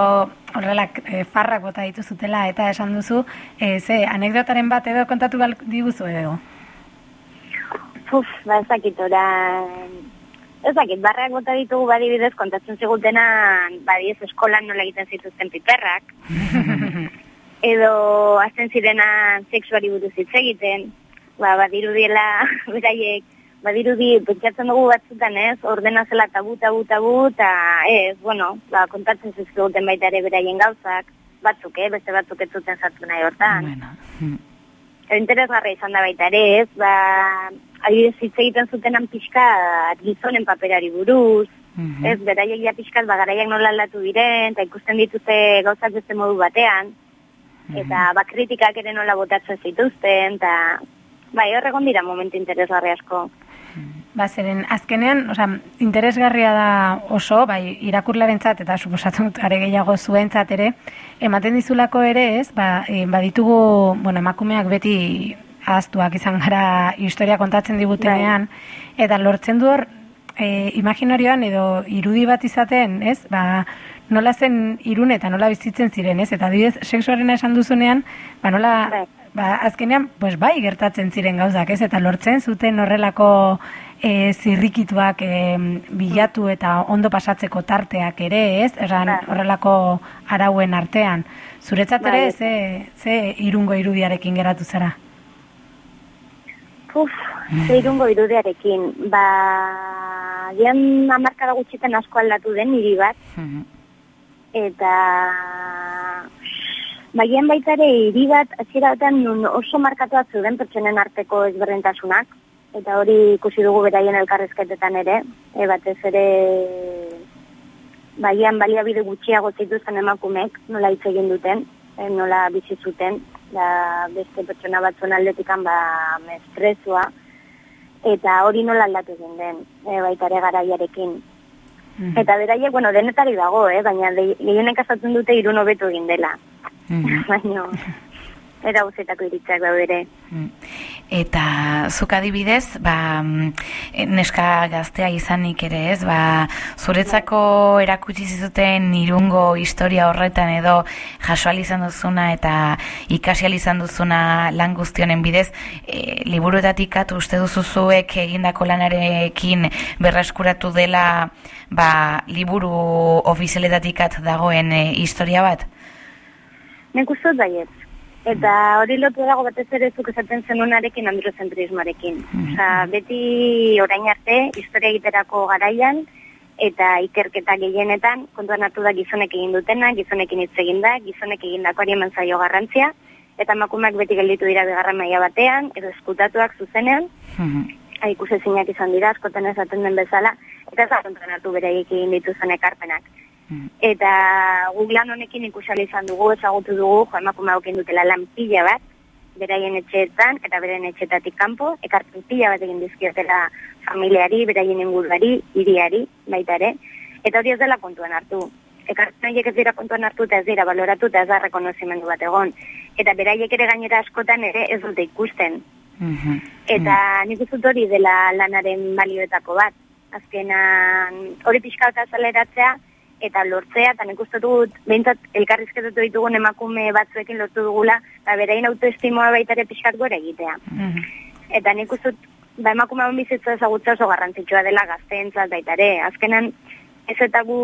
Speaker 4: horrela e, farrak bota dituzutela eta esan duzu, e, ze anekdotaren bat edo kontatu gal diguzu edo.
Speaker 5: Uf, ba ez dakit ora... Ez dakit, barreak bota ditugu badibidez kontatzen zigutena badiez eskolan nola egiten zituzten piperrak. [LAUGHS] edo azten zirena sexuari buruz hitz egiten. Ba, badirudiela [LAUGHS] beraiek, badirudi pentsatzen dugu batzutan ez, ordena zela tabu, tabu, tabu, eta ez, bueno, ba, kontatzen zizkiguten baita ere beraien gauzak, batzuk, eh, beste batzuk ez zuten sartu nahi hortan.
Speaker 2: Bueno, mm,
Speaker 5: interesgarra izan da baita ere, ez, ba, adibidez hitz egiten zutenan pixka gizonen paperari buruz,
Speaker 2: mhm.
Speaker 5: ez, beraiek ja pixkat, ba, garaiak nola aldatu diren, eta ikusten dituzte gauzak beste modu batean, eta ba, kritikak ere nola botatzen zituzten, eta bai, horregon dira momentu interesgarri asko.
Speaker 4: Ba, zeren azkenean, osea, interesgarria da oso, bai, irakurlarentzat eta suposatu are gehiago zuentzat ere, ematen dizulako ere, ez? Ba, e, baditugu, bueno, emakumeak beti ahaztuak izan gara historia kontatzen digutenean eta lortzen du hor e, imaginarioan edo irudi bat izaten, ez? Ba, nola zen irun eta nola bizitzen ziren, ez? Eta adibidez, sexuarena esan duzunean, ba, nola
Speaker 5: Bai.
Speaker 4: Ba, azkenean, pues bai gertatzen ziren gauzak, ez? Eta lortzen zuten horrelako e, zirrikituak e, bilatu eta ondo pasatzeko tarteak ere, ez? Eran horrelako arauen artean. Zuretzat ere,
Speaker 5: Bai.
Speaker 4: ze, ze irungo irudiarekin geratu zara?
Speaker 5: Uf, ze irungo irudiarekin, ba, gian amarkada gutxitan asko aldatu den hiri bat, eta Bagian baita ere hiri bat hasieratean nun oso markatuak zeuden pertsonen arteko ezberdintasunak eta hori ikusi dugu beraien elkarrezketetan ere, e, batez ere bagian baliabide gutxiago zituzten emakumek nola hitz egin duten, e, nola bizi zuten, da beste pertsona batzuen aldetikan ba mestrezua eta hori nola aldatu egin den, e, baita ere garaiarekin. Eta beraiek, bueno, denetari dago, eh? baina gehienek azatzen dute irun hobetu egin dela.
Speaker 2: Mhm. [LAUGHS]
Speaker 5: Baina, era guzetako iritzak daude ere.
Speaker 2: Mm. Eta zuk adibidez, ba, mm, e, neska gaztea izanik ere ez, ba, zuretzako erakutsi zizuten irungo historia horretan edo jasoal izan duzuna eta ikasial izan duzuna lan guztionen bidez, e, liburuetatik atu uste duzu zuek egindako lanarekin berreskuratu dela ba, liburu ofizialetatik at dagoen e, historia bat?
Speaker 5: Nik uste baiet. Eta hori lotu dago batez ere zuk esaten zenunarekin androzentrismoarekin. Osa, beti orain arte, historia egiterako garaian, eta ikerketa gehienetan, kontuan hartu da gizonek egin dutena, gizonekin hitz egin da, gizonek egindakoari eman zaio garrantzia, eta emakumeak beti gelditu dira bigarren maila batean, edo eskutatuak zuzenean, Ha, ikusezinak izan dira, askotan esaten den bezala, eta ez da kontuan hartu bereik egin dituzen ekarpenak. Eta guk lan honekin ikusali izan dugu, ezagutu dugu, jo emakume haukin dutela lan pila bat, beraien etxeetan eta beraien etxetatik kanpo, ekarpen pila bat egin dizkiotela familiari, beraien inguruari, hiriari, baita ere, eta hori ez dela kontuan hartu. Ekarpen horiek ez dira kontuan hartu eta ez dira baloratu eta ez da rekonozimendu bat egon. Eta beraiek ere gainera askotan ere ez dute ikusten. Eta nik dut hori dela lanaren balioetako bat. Azkenan hori pixka bat azaleratzea eta lortzea, eta nik uste dut behintzat elkarrizketatu ditugun emakume batzuekin lortu dugula, eta berain autoestimoa baita ere pixkat gore egitea. Eta nik uste dut, ba, emakume hon bizitza ezagutza oso garrantzitsua dela gazteentzat baita ere. Azkenan, ez eta gu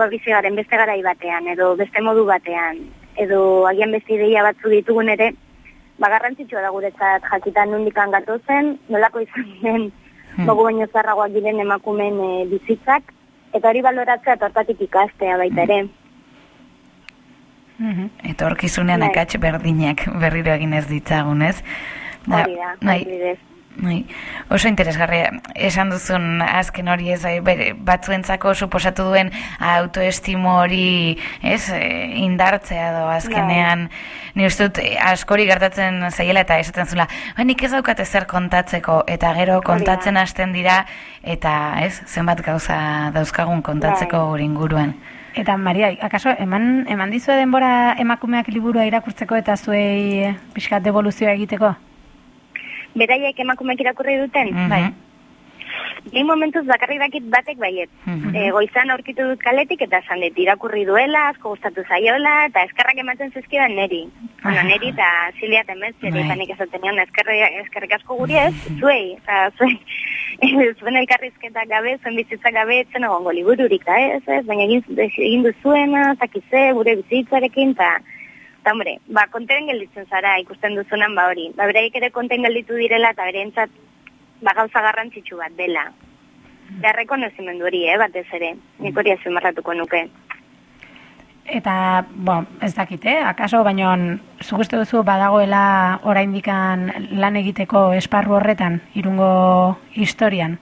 Speaker 5: gabizi garen beste garai batean, edo beste modu batean, edo agian beste ideia batzu ditugun ere, ba, garrantzitsua da guretzat jakitan nundikan gatozen, nolako izan den, bagu baino zarragoak diren emakumen e, bizitzak, eta hori baloratzea tortatik ikastea baita ere.
Speaker 2: Etorkizunean
Speaker 5: Bai.
Speaker 2: akats berdinak berriro egin ez ditzagun, ez? Da,
Speaker 5: Hori da,
Speaker 2: bai. Bai, oso interesgarria esan duzun azken hori ez ai, bere, batzuentzako suposatu duen autoestimo hori ez eh, indartzea do azkenean ni uste dut eh, askori gertatzen zaiela eta esaten zula ba, nik ez daukate zer kontatzeko eta gero kontatzen hasten dira eta ez zenbat gauza dauzkagun kontatzeko
Speaker 5: Bai.
Speaker 2: gure inguruan
Speaker 4: Eta Maria, akaso eman eman dizue denbora emakumeak liburua irakurtzeko eta zuei eh, pixkat devoluzioa egiteko?
Speaker 5: Beraiek emakumeek irakurri duten,
Speaker 2: Mhm.
Speaker 5: bai. Ni momentuz bakarrik dakit batek baiet.
Speaker 2: Mhm.
Speaker 5: E, goizan aurkitu dut kaletik eta esan dut irakurri duela, asko gustatu zaiola, eta eskerrak ematen zizkidan neri. Bueno, neri eta Silvia
Speaker 2: Bai.
Speaker 5: eta nik esaten nion eskerri- eskerrik asko guri ez, zuei, eta zuei, [LAUGHS] zuen elkarrizketak gabe, zuen bizitzak gabe, etzen egongo libururik, da ez, ez, baina egin, egin duzuena, takize, gure bizitzarekin, eta Eta, hombre, ba, konten gelditzen zara ikusten duzunan ba hori. Ba, beraiek ere konten gelditu direla eta bereentzat ba, gauza garrantzitsu bat dela. Da, rekonozimendu hori, eh, batez ere. Nik hori azimarratuko nuke.
Speaker 4: Eta, bo, ez dakit, eh? Akaso, baino, zuk uste duzu badagoela oraindikan lan egiteko esparru horretan, irungo historian?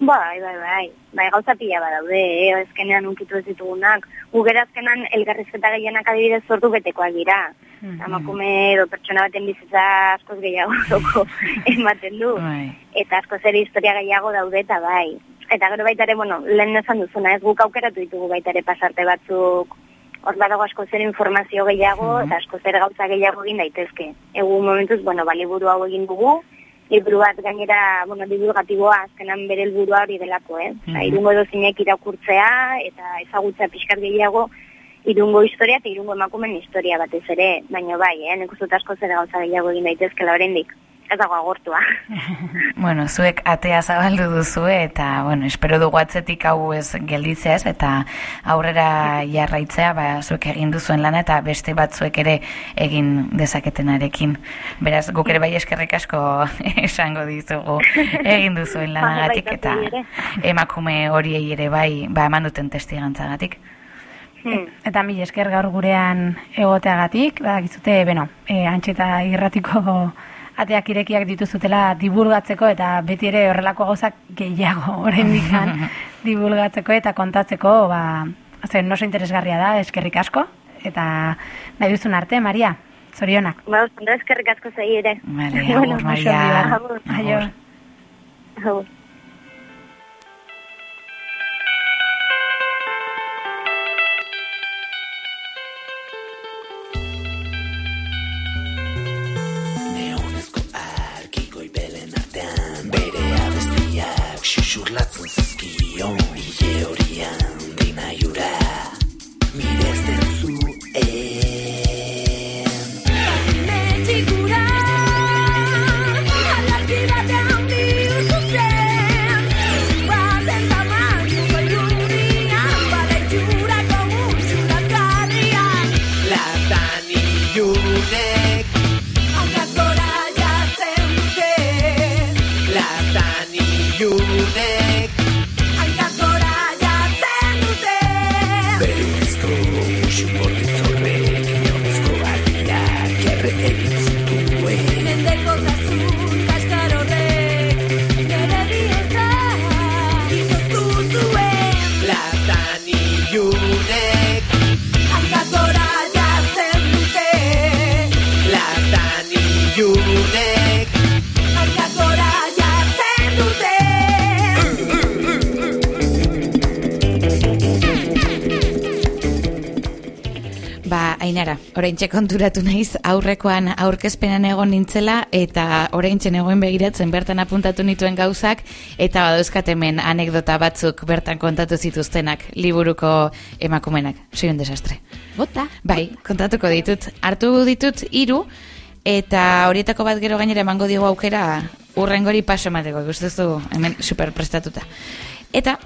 Speaker 5: Bai, bai, bai. Bai, gauza pila badaude, eh, ezkenean unkitu ez ditugunak. Gugera azkenan elgarrizketa gehienak adibidez sortu betekoak dira. Emakume edo pertsona baten bizitza askoz gehiago [LAUGHS] doko ematen du.
Speaker 2: Bai.
Speaker 5: Eta asko zer historia gehiago daude eta bai. Eta gero baita ere, bueno, lehen esan duzuna, ez guk aukeratu ditugu baita ere pasarte batzuk hor badago asko zer informazio gehiago eta asko zer gauza gehiago egin daitezke. Egu momentuz, bueno, ba, liburu hau egin dugu, liburu bat gainera, bueno, divulgatiboa azkenan bere helburua hori delako, eh? Osa, irungo edo zinek irakurtzea eta ezagutza pixkat gehiago irungo historia eta irungo emakumen historia batez ere, baina bai, eh? Nik uste asko zer gauza gehiago egin daitezkela oraindik. Ez dago agortua. [LAUGHS]
Speaker 2: Bueno, zuek atea zabaldu duzue eta, bueno, espero dugu atzetik hau ez gelditzea ez eta aurrera jarraitzea, ba, zuek egin duzuen lana eta beste batzuek ere egin dezaketenarekin. Beraz, guk ere bai eskerrik asko [LAUGHS] esango dizugu egin duzuen lanagatik
Speaker 5: Bai,
Speaker 2: eta
Speaker 5: bai, ere.
Speaker 2: emakume horiei ere bai, ba, eman duten testigantzagatik.
Speaker 5: Hmm.
Speaker 4: Eta mil esker gaur gurean egoteagatik, ba, gizute, beno, e, antxeta irratiko ateak irekiak dituzutela divulgatzeko eta beti ere horrelako gauzak gehiago [LAUGHS] oraindikan [LAUGHS] divulgatzeko eta kontatzeko, ba, zen oso interesgarria da, eskerrik asko, eta nahi duzun arte, Maria, zorionak.
Speaker 5: Ba, ondo eskerrik asko zai ere.
Speaker 2: Vale, [LAUGHS]
Speaker 5: Bueno,
Speaker 2: Maria.
Speaker 5: agur. Agur.
Speaker 6: xurlatzen
Speaker 2: zizkien. Oraintxe konturatu naiz aurrekoan aurkezpenan egon nintzela eta oraintxe egoen begiratzen bertan apuntatu nituen gauzak eta badauzkat hemen anekdota batzuk bertan kontatu zituztenak liburuko emakumenak. Soy un desastre.
Speaker 4: Bota.
Speaker 2: Bai, kontatuko ditut. Hartu ditut hiru eta horietako bat gero gainera emango diogu aukera urrengori paso emateko, ikustezu hemen super prestatuta. Eta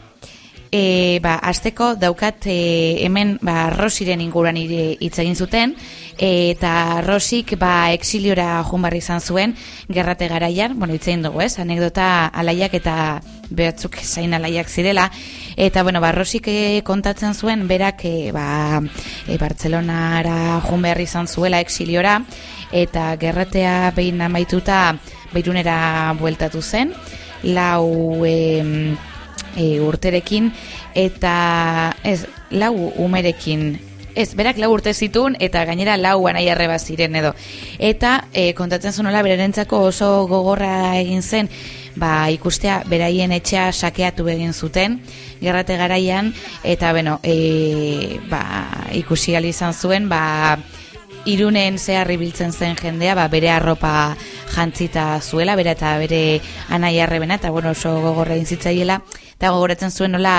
Speaker 2: E, ba, azteko daukat e, hemen ba, Rosiren inguruan hitz egin zuten eta Rosik ba, exiliora joan barri izan zuen gerrate garaian, bueno, hitz egin dugu ez, anekdota alaiak eta behatzuk zain alaiak zirela. Eta bueno, ba, Rosik e, kontatzen zuen berak e, ba, e, Bartzelonara behar izan zuela exiliora eta gerratea behin amaituta beirunera bueltatu zen. Lau em, e, urterekin eta ez, lau umerekin Ez, berak lau urte zituen eta gainera lau anai arreba ziren edo. Eta e, kontatzen zunola berarentzako oso gogorra egin zen, ba, ikustea beraien etxea sakeatu egin zuten, gerrate garaian, eta beno, e, ba, ikusi izan zuen, ba, irunen zehar ibiltzen zen jendea, ba, bere arropa jantzita zuela, bere eta bere anai arrebena, eta bueno, oso gogorra egin zitzaiela, eta gogoratzen zuen nola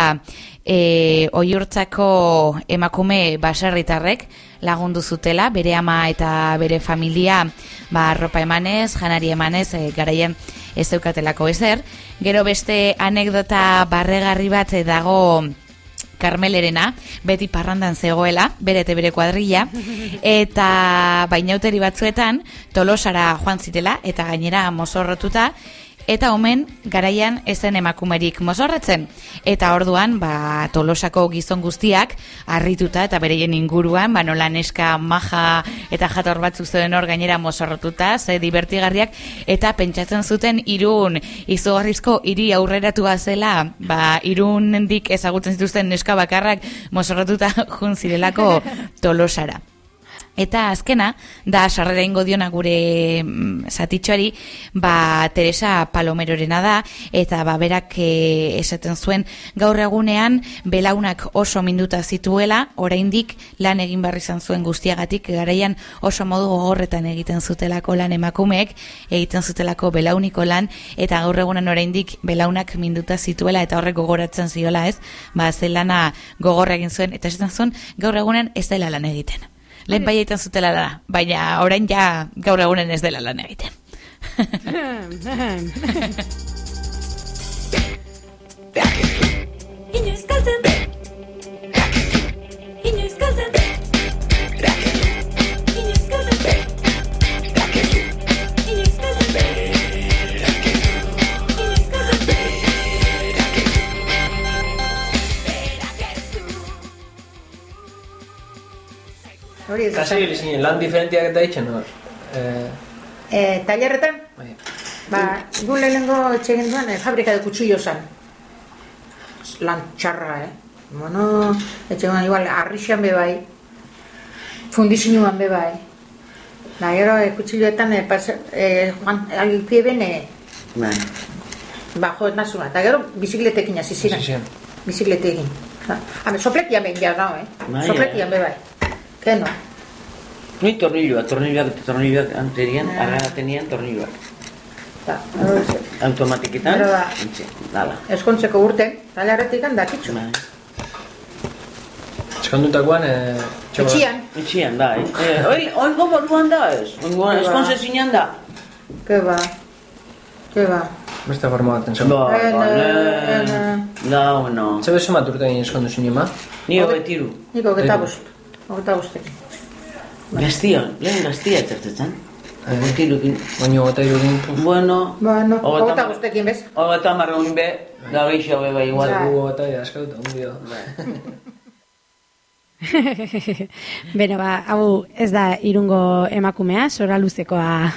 Speaker 2: e, oiurtzako emakume baserritarrek lagundu zutela, bere ama eta bere familia ba, arropa emanez, janari emanez, e, garaien ez zeukatelako ezer. Gero beste anekdota barregarri bat dago Karmelerena, beti parrandan zegoela, bere eta bere kuadrilla, eta bainauteri batzuetan tolosara joan zirela, eta gainera mozorrotuta, eta omen garaian ezen emakumerik mozorretzen. Eta orduan, ba, tolosako gizon guztiak, harrituta eta bereien inguruan, ba, nola neska maja eta jator batzuk zeuden hor gainera mozorrotuta, ze divertigarriak, eta pentsatzen zuten irun izugarrizko hiri aurreratua zela, ba, irundik ezagutzen zituzten neska bakarrak mozorrotuta [LAUGHS] jun zirelako [LAUGHS] tolosara. Eta azkena, da sarrera ingo diona gure mm, zatitxoari, ba, Teresa Palomerorena da, eta ba, berak e, esaten zuen gaur egunean belaunak oso minduta zituela, oraindik lan egin barri izan zuen guztiagatik, garaian oso modu gogorretan egiten zutelako lan emakumeek, egiten zutelako belauniko lan, eta gaur egunen oraindik belaunak minduta zituela, eta horrek gogoratzen ziola ez, ba, ze lana gogorra egin zuen, eta esaten zuen gaur egunen ez dela lan egiten. Lehen bai egiten zutela da, baina orain ja gaur egunen ez dela lan egiten.
Speaker 6: Inoiz galtzen
Speaker 7: Hori ez.
Speaker 8: Kasai hori zinen, lan diferentiak eta itxen, hor. Eh,
Speaker 7: E, tailerretan,
Speaker 8: bai.
Speaker 7: ba, gu lehenengo etxegin duen, e, fabrika de kutsillo zan. Lan txarra, eh? Bueno, etxegan igual, arrixan be bai, fundizinuan be bai. Da, gero, e, kutsilloetan, e, pas, e, joan, alpie ben, e,
Speaker 9: Bai.
Speaker 7: ba, jo, nazuna. Eta gero, bizikletekin hasi ziren. Bizikletekin. Ha, Hame, sopletian ben ja gau, eh?
Speaker 9: Bai,
Speaker 7: sopletian be bai. Que no?
Speaker 9: Ni tornilloak, tornilloak, tornilloak anterian,
Speaker 7: Ah.
Speaker 9: arra tenían tornilloak.
Speaker 7: Ta,
Speaker 9: Automatikitan,
Speaker 7: da.
Speaker 9: entxe, dala.
Speaker 7: eskontzeko urten, tailerretik dakitzu.
Speaker 9: Bai.
Speaker 8: Eskondutakoan, eh, txoba-
Speaker 7: Etxian,
Speaker 9: Itxian, da, eh? Eh, oi, oingo moduan da ez? Oingo,
Speaker 7: Bai.
Speaker 9: eskonze zinean da?
Speaker 7: que ba, que ba.
Speaker 8: Beste forma baten zen.
Speaker 9: Ba, ba. Da, bueno.
Speaker 8: Zer bezu bat urte egin eskondu zinen, ba?
Speaker 9: Ni hogetiru.
Speaker 7: Niko ogeta
Speaker 8: Bai.
Speaker 7: Bostekin.
Speaker 9: Gaztia, lehen gaztia etzertetzen.
Speaker 8: Eh.
Speaker 9: Hogetirukin.
Speaker 8: Baina gota irukin,
Speaker 9: Bueno,
Speaker 7: Bueno,
Speaker 9: mar-
Speaker 7: bostekin, bez?
Speaker 9: hogeta marreun be, da gehiago be bai igual.
Speaker 7: Ja.
Speaker 8: gu gota askatuta, un dio.
Speaker 4: Beno, ba, hau ez da irungo emakumea, sora luzekoa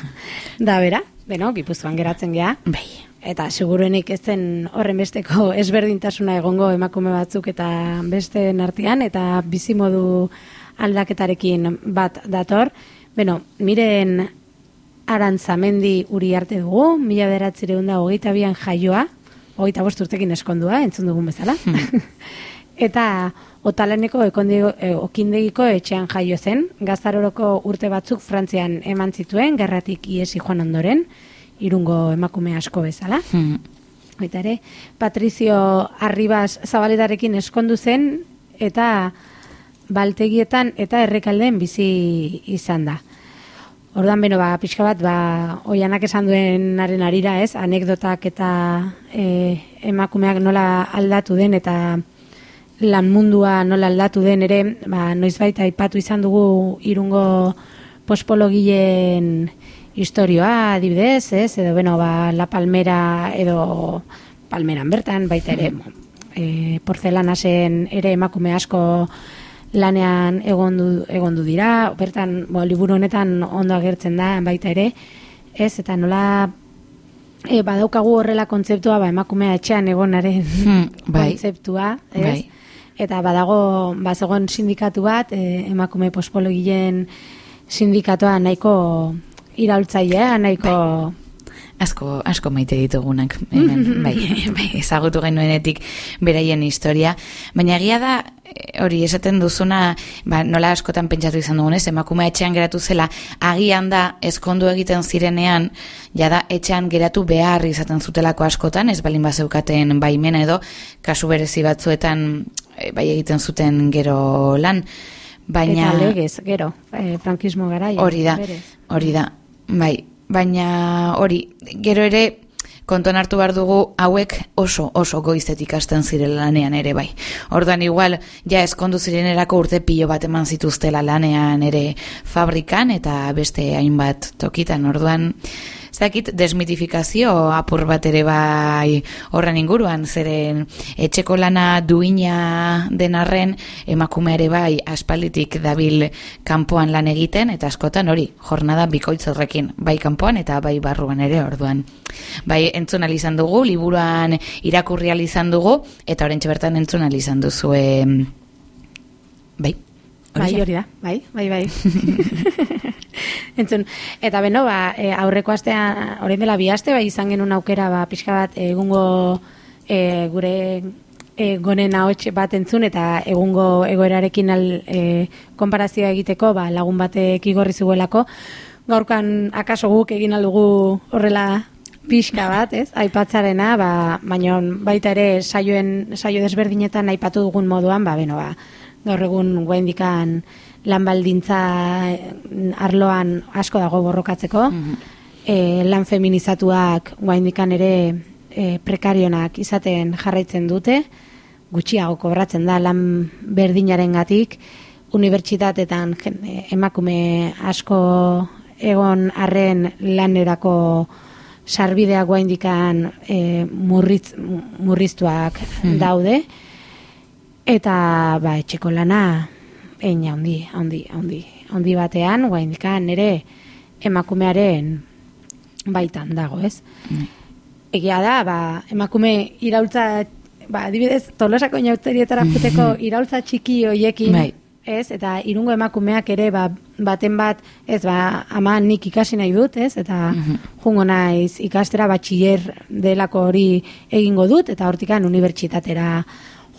Speaker 4: da bera. Beno, gipuzkoan geratzen gea.
Speaker 2: Bai.
Speaker 4: Eta seguruenik ez zen horren besteko ezberdintasuna egongo emakume batzuk eta besteen artean, eta bizimodu aldaketarekin bat dator. Beno, miren arantzamendi uri arte dugu, mila beratzireun da hogeita bian jaioa, hogeita bost urtekin eskondua, entzun dugun bezala. [LAUGHS] eta Otaleneko ekondigo, e, okindegiko etxean jaio zen, gaztaroroko urte batzuk Frantzian eman zituen, gerratik iesi joan ondoren, irungo emakume asko bezala.
Speaker 2: Hmm.
Speaker 4: Baita ere, Patrizio Arribas zabaletarekin eskondu zen, eta baltegietan eta errekaldeen bizi izan da. Orduan beno ba pixka bat ba oianak esan duenaren arira, ez? Anekdotak eta e, emakumeak nola aldatu den eta lan mundua nola aldatu den ere, ba noizbait aipatu izan dugu irungo pospologilen historioa, adibidez, ez? Edo beno ba La Palmera edo Palmeran bertan baita ere e, porzelanasen ere emakume asko lanean egondu, egondu dira, bertan, bo, liburu honetan ondo agertzen da, baita ere, ez, eta nola e, badaukagu horrela kontzeptua, ba, emakumea etxean egonaren
Speaker 2: Hmm, [LAUGHS] bai.
Speaker 4: kontzeptua, ez?
Speaker 2: Bai.
Speaker 4: Eta badago, bazegon sindikatu bat, e, emakume pospologilen sindikatoa nahiko iraultzailea, nahiko...
Speaker 2: Asko, asko maite ditugunak, hemen, [LAUGHS] bai, bai, ezagutu genuenetik beraien historia. Baina egia da, eh, hori esaten duzuna, ba, nola askotan pentsatu izan dugunez, emakumea etxean geratu zela, agian da, ezkondu egiten zirenean, jada etxean geratu behar izaten zutelako askotan, ez balin bazeukaten baimena edo, kasu berezi batzuetan, eh, bai egiten zuten gero lan, baina...
Speaker 4: Eta legez, gero, e, frankismo garaia.
Speaker 2: Hori da, hori da, bai, baina hori, gero ere kontuan hartu behar dugu hauek oso, oso goizetik hasten zirela lanean ere bai. Ordan igual, ja eskondu zirenerako urte pilo bat eman zituztela lanean ere fabrikan eta beste hainbat tokitan, orduan Zakit, desmitifikazio apur bat ere bai horren inguruan, zeren etxeko lana duina den arren emakume ere bai aspalditik dabil kanpoan lan egiten, eta askotan hori, jornada bikoitz horrekin, bai kanpoan eta bai barruan ere orduan. Bai, entzun izan dugu, liburuan irakurri izan dugu, eta horrentxe bertan entzun izan duzue, bai,
Speaker 4: Bai, hori da, bai, bai, bai. [LAUGHS] Entzun, eta beno, ba, e, aurreko astean, orain dela bi aste, bai, izan genuen aukera, ba, pixka bat, egungo e, gure e, gonen ahots bat entzun, eta egungo egoerarekin al, e, konparazioa egiteko, ba, lagun batek igorri zuelako, gaurkan akaso guk egin aldugu horrela pixka bat, ez? Aipatzarena, ba, baina baita ere saioen saio desberdinetan aipatu dugun moduan, ba beno, ba, gaur egun guaindikan lan baldintza eh, arloan asko dago borrokatzeko. eh, lan feminizatuak guaindikan ere eh, prekarionak izaten jarraitzen dute, gutxiago kobratzen da lan berdinarengatik unibertsitatetan emakume asko egon arren lanerako sarbidea guaindikan e, murritz, murriztuak daude eta ba, etxeko lana eina handi, handi, handi, handi batean guaindikan ere emakumearen baitan dago, ez? Egia da, ba, emakume iraultza, ba, adibidez, tolosako inauterietara juteko iraultza txiki hoiekin,
Speaker 2: Bai.
Speaker 4: ez? Eta irungo emakumeak ere, ba, baten bat, ez, ba, ama nik ikasi nahi dut, ez? Eta jungo naiz ikastera batxiller delako hori egingo dut, eta hortikan unibertsitatera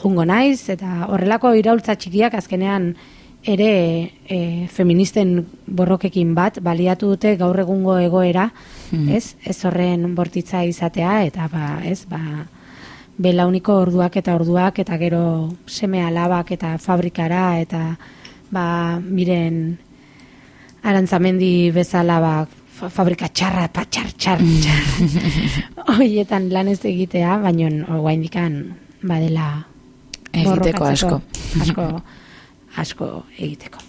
Speaker 4: jungo naiz, eta horrelako iraultza txikiak azkenean ere e, feministen borrokekin bat baliatu dute gaur egungo egoera, ez? Ez horren bortitza izatea eta ba, ez, ba belauniko orduak eta orduak eta gero seme alabak eta fabrikara eta ba miren arantzamendi bezala ba fa- fabrika txarra, pa, txar, txar, txar. [LAUGHS] Hoietan lan ez egitea, baino guaindikan badela
Speaker 2: Egiteko asko.
Speaker 4: asko, asko egiteko.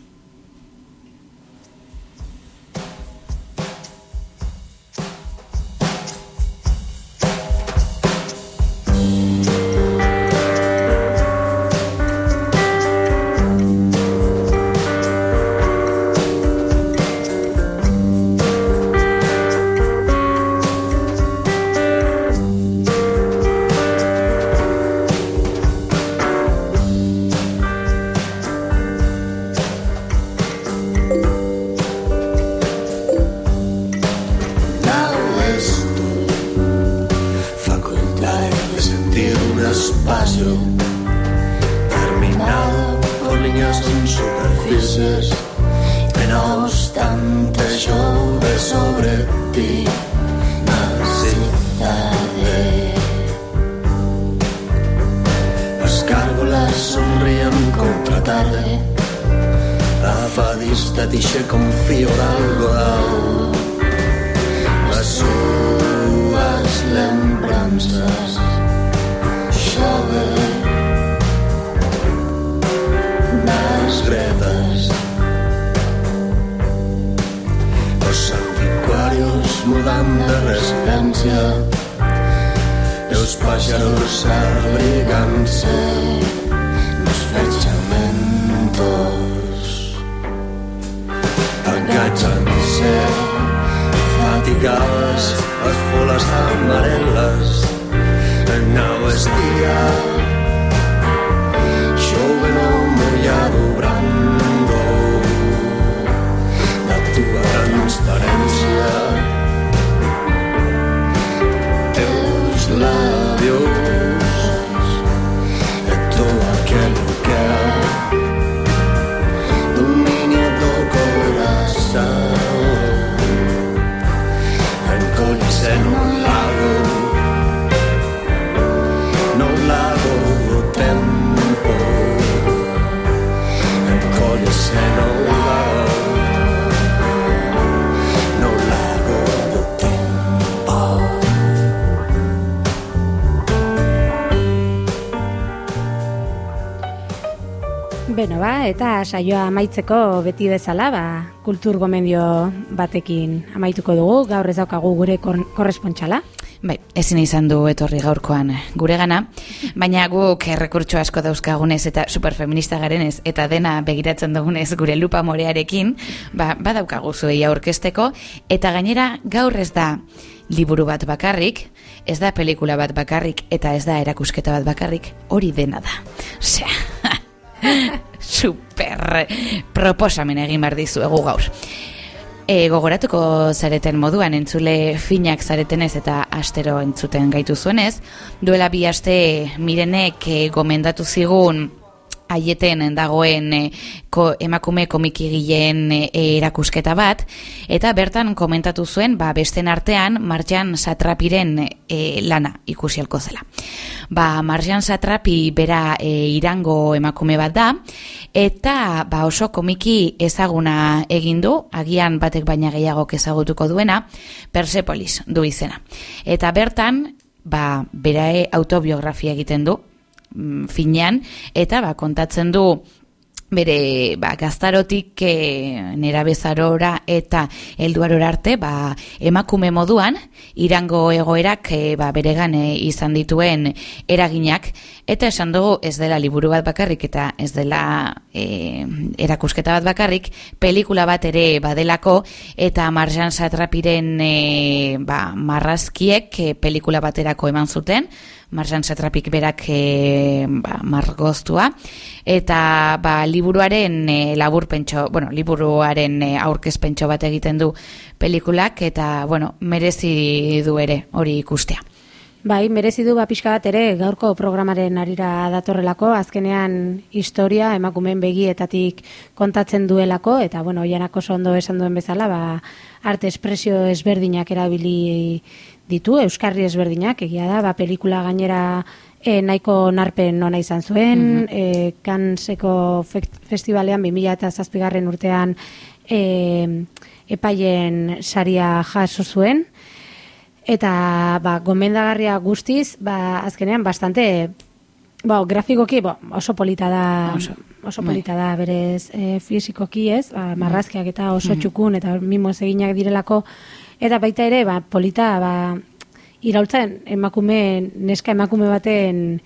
Speaker 4: So. Eta saioa amaitzeko beti bezala, ba, kultur gomendio batekin amaituko dugu, gaur ez daukagu gure kor korrespontxala.
Speaker 2: Bai, ezin izan du etorri gaurkoan gure gana, baina guk errekurtso asko dauzkagunez eta superfeminista garenez eta dena begiratzen dugunez gure lupa morearekin, ba, badaukagu zuei aurkesteko, eta gainera gaur ez da liburu bat bakarrik, ez da pelikula bat bakarrik eta ez da erakusketa bat bakarrik, hori dena da. Osea, [LAUGHS] super proposamen egin behar dizuegu gaur. E, gogoratuko zareten moduan entzule finak zaretenez eta astero entzuten gaitu zuenez, duela bi aste mirenek e, gomendatu zigun aieten dagoen e, ko, emakume komikigileen e, erakusketa bat, eta bertan komentatu zuen, ba, besten artean, Marjan Satrapiren e, lana ikusi alko zela. Ba, Marjan Satrapi bera e, irango emakume bat da, eta ba, oso komiki ezaguna egin du, agian batek baina gehiagok ezagutuko duena, Persepolis du izena. Eta bertan, ba, berae autobiografia egiten du, mm, finean, eta ba, kontatzen du bere ba, gaztarotik e, nera bezarora eta helduarora arte ba, emakume moduan irango egoerak e, ba, beregan e, izan dituen eraginak. Eta esan dugu ez dela liburu bat bakarrik eta ez dela e, erakusketa bat bakarrik pelikula bat ere badelako. Eta Marjan Satrapiren e, ba, marrazkiek e, pelikula baterako eman zuten Marjan Satrapik berak e, ba, margoztua eta ba, liburuaren e, laburpentxo, bueno, liburuaren e, aurkezpentxo bat egiten du pelikulak eta bueno, merezi du ere hori ikustea.
Speaker 4: Bai, merezi du ba pixka bat ere gaurko programaren arira datorrelako, azkenean historia emakumeen begietatik kontatzen duelako, eta bueno, oianak oso esan duen bezala, ba, arte espresio ezberdinak erabili ditu, euskarri ezberdinak, egia da, ba, pelikula gainera e, nahiko narpen ona izan zuen, mm -hmm. Kanseko festivalean 2000 eta zazpigarren urtean e, epaien saria jaso zuen, eta ba, gomendagarria guztiz, ba, azkenean bastante ba, grafikoki ba, oso polita da
Speaker 2: Oso.
Speaker 4: oso
Speaker 2: Bai.
Speaker 4: polita da berez e, fisikoki ez, ba, marrazkiak eta oso
Speaker 2: Mhm.
Speaker 4: txukun eta mimoz eginak direlako eta baita ere ba, polita ba, iraultzen emakume, neska emakume baten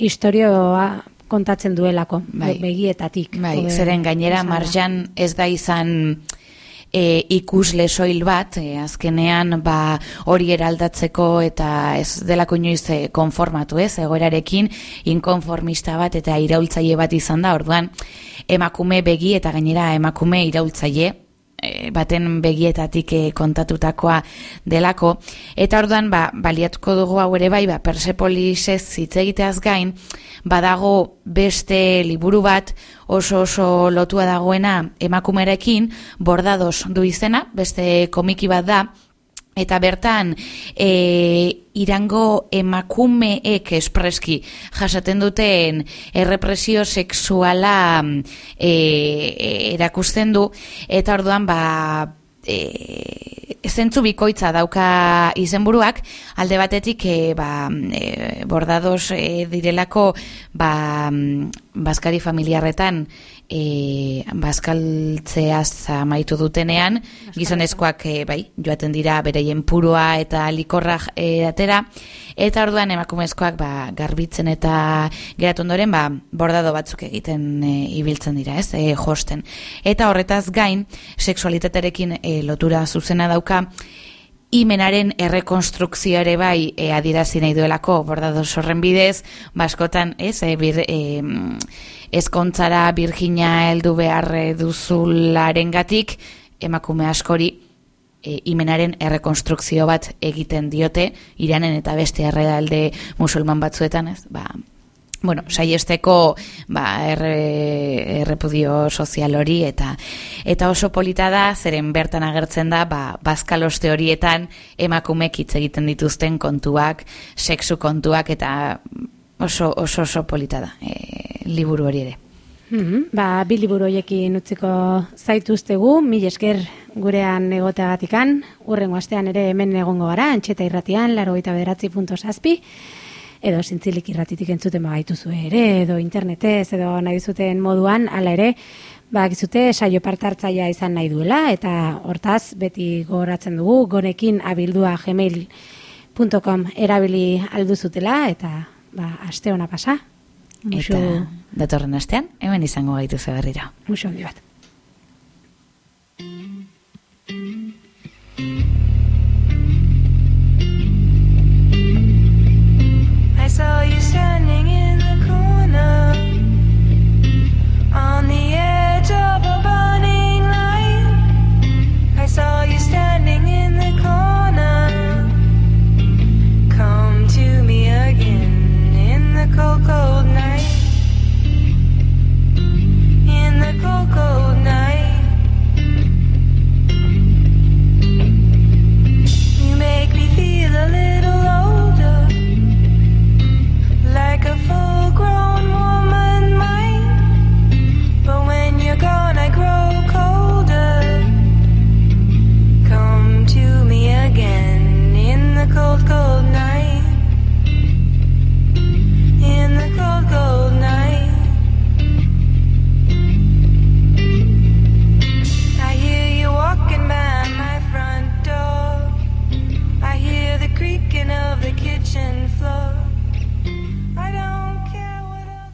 Speaker 4: historioa kontatzen duelako,
Speaker 2: Bai.
Speaker 4: be- begietatik.
Speaker 2: Bai,
Speaker 4: hobe
Speaker 2: zeren gainera marjan ez da izan e, ikusle soil bat, e, azkenean ba, hori eraldatzeko eta ez delako inoiz e, konformatu ez, egoerarekin inkonformista bat eta iraultzaile bat izan da, orduan emakume begi eta gainera emakume iraultzaile e, baten begietatik e, kontatutakoa delako. Eta orduan ba baliatuko dugu hau ere bai ba Persepolisez hitz egiteaz gain badago beste liburu bat oso oso lotua dagoena emakumerekin bordados du izena beste komiki bat da Eta bertan, e, irango emakumeek espreski jasaten duten errepresio sexuala e, erakusten du, eta orduan, ba, e, zentzu bikoitza dauka izenburuak, alde batetik, e, ba, e, bordados e, direlako, ba, baskari familiarretan, e, bazkaltzeaz amaitu dutenean, gizonezkoak e, bai, joaten dira bereien purua eta likorra e, atera, eta orduan emakumezkoak ba, garbitzen eta geratu ondoren ba, bordado batzuk egiten e, ibiltzen dira, ez, e, josten. Eta horretaz gain, seksualitatearekin e, lotura zuzena dauka, Imenaren errekonstrukzio ere bai e, adirazi nahi duelako bordado sorren bidez, baskotan, ez, e, bir, e, ezkontzara Virginia heldu behar duzularengatik emakume askori e, imenaren errekonstrukzio bat egiten diote Iranen eta beste herrialde musulman batzuetan, ez? Ba, bueno, saiesteko ba, erre, errepudio sozial hori eta eta oso polita da, zeren bertan agertzen da, ba, bazkaloste horietan emakumek hitz egiten dituzten kontuak, sexu kontuak eta oso, oso, oso polita da, e, liburu hori ere.
Speaker 4: Mm Ba, bi liburu horiekin utziko zaituztegu, mil esker gurean egoteagatikan, urrengo astean ere hemen egongo gara, antxeta irratian, laro eta bederatzi edo zintzilik irratitik entzuten bagaitu ere, edo internetez, edo nahi zuten moduan, ala ere, ba, gizute saio partartzaia izan nahi duela, eta hortaz, beti gogoratzen dugu, gonekin abildua gmail.com erabili alduzutela, eta ba, aste ona pasa. Muxu,
Speaker 2: Eta datorren astean, hemen izango gaitu ze berriro.
Speaker 4: muxu handi bat.
Speaker 10: saw you standing in the corner on the edge of a burning light. I saw you standing in the corner. Come to me again in the cold, cold night. In the cold, cold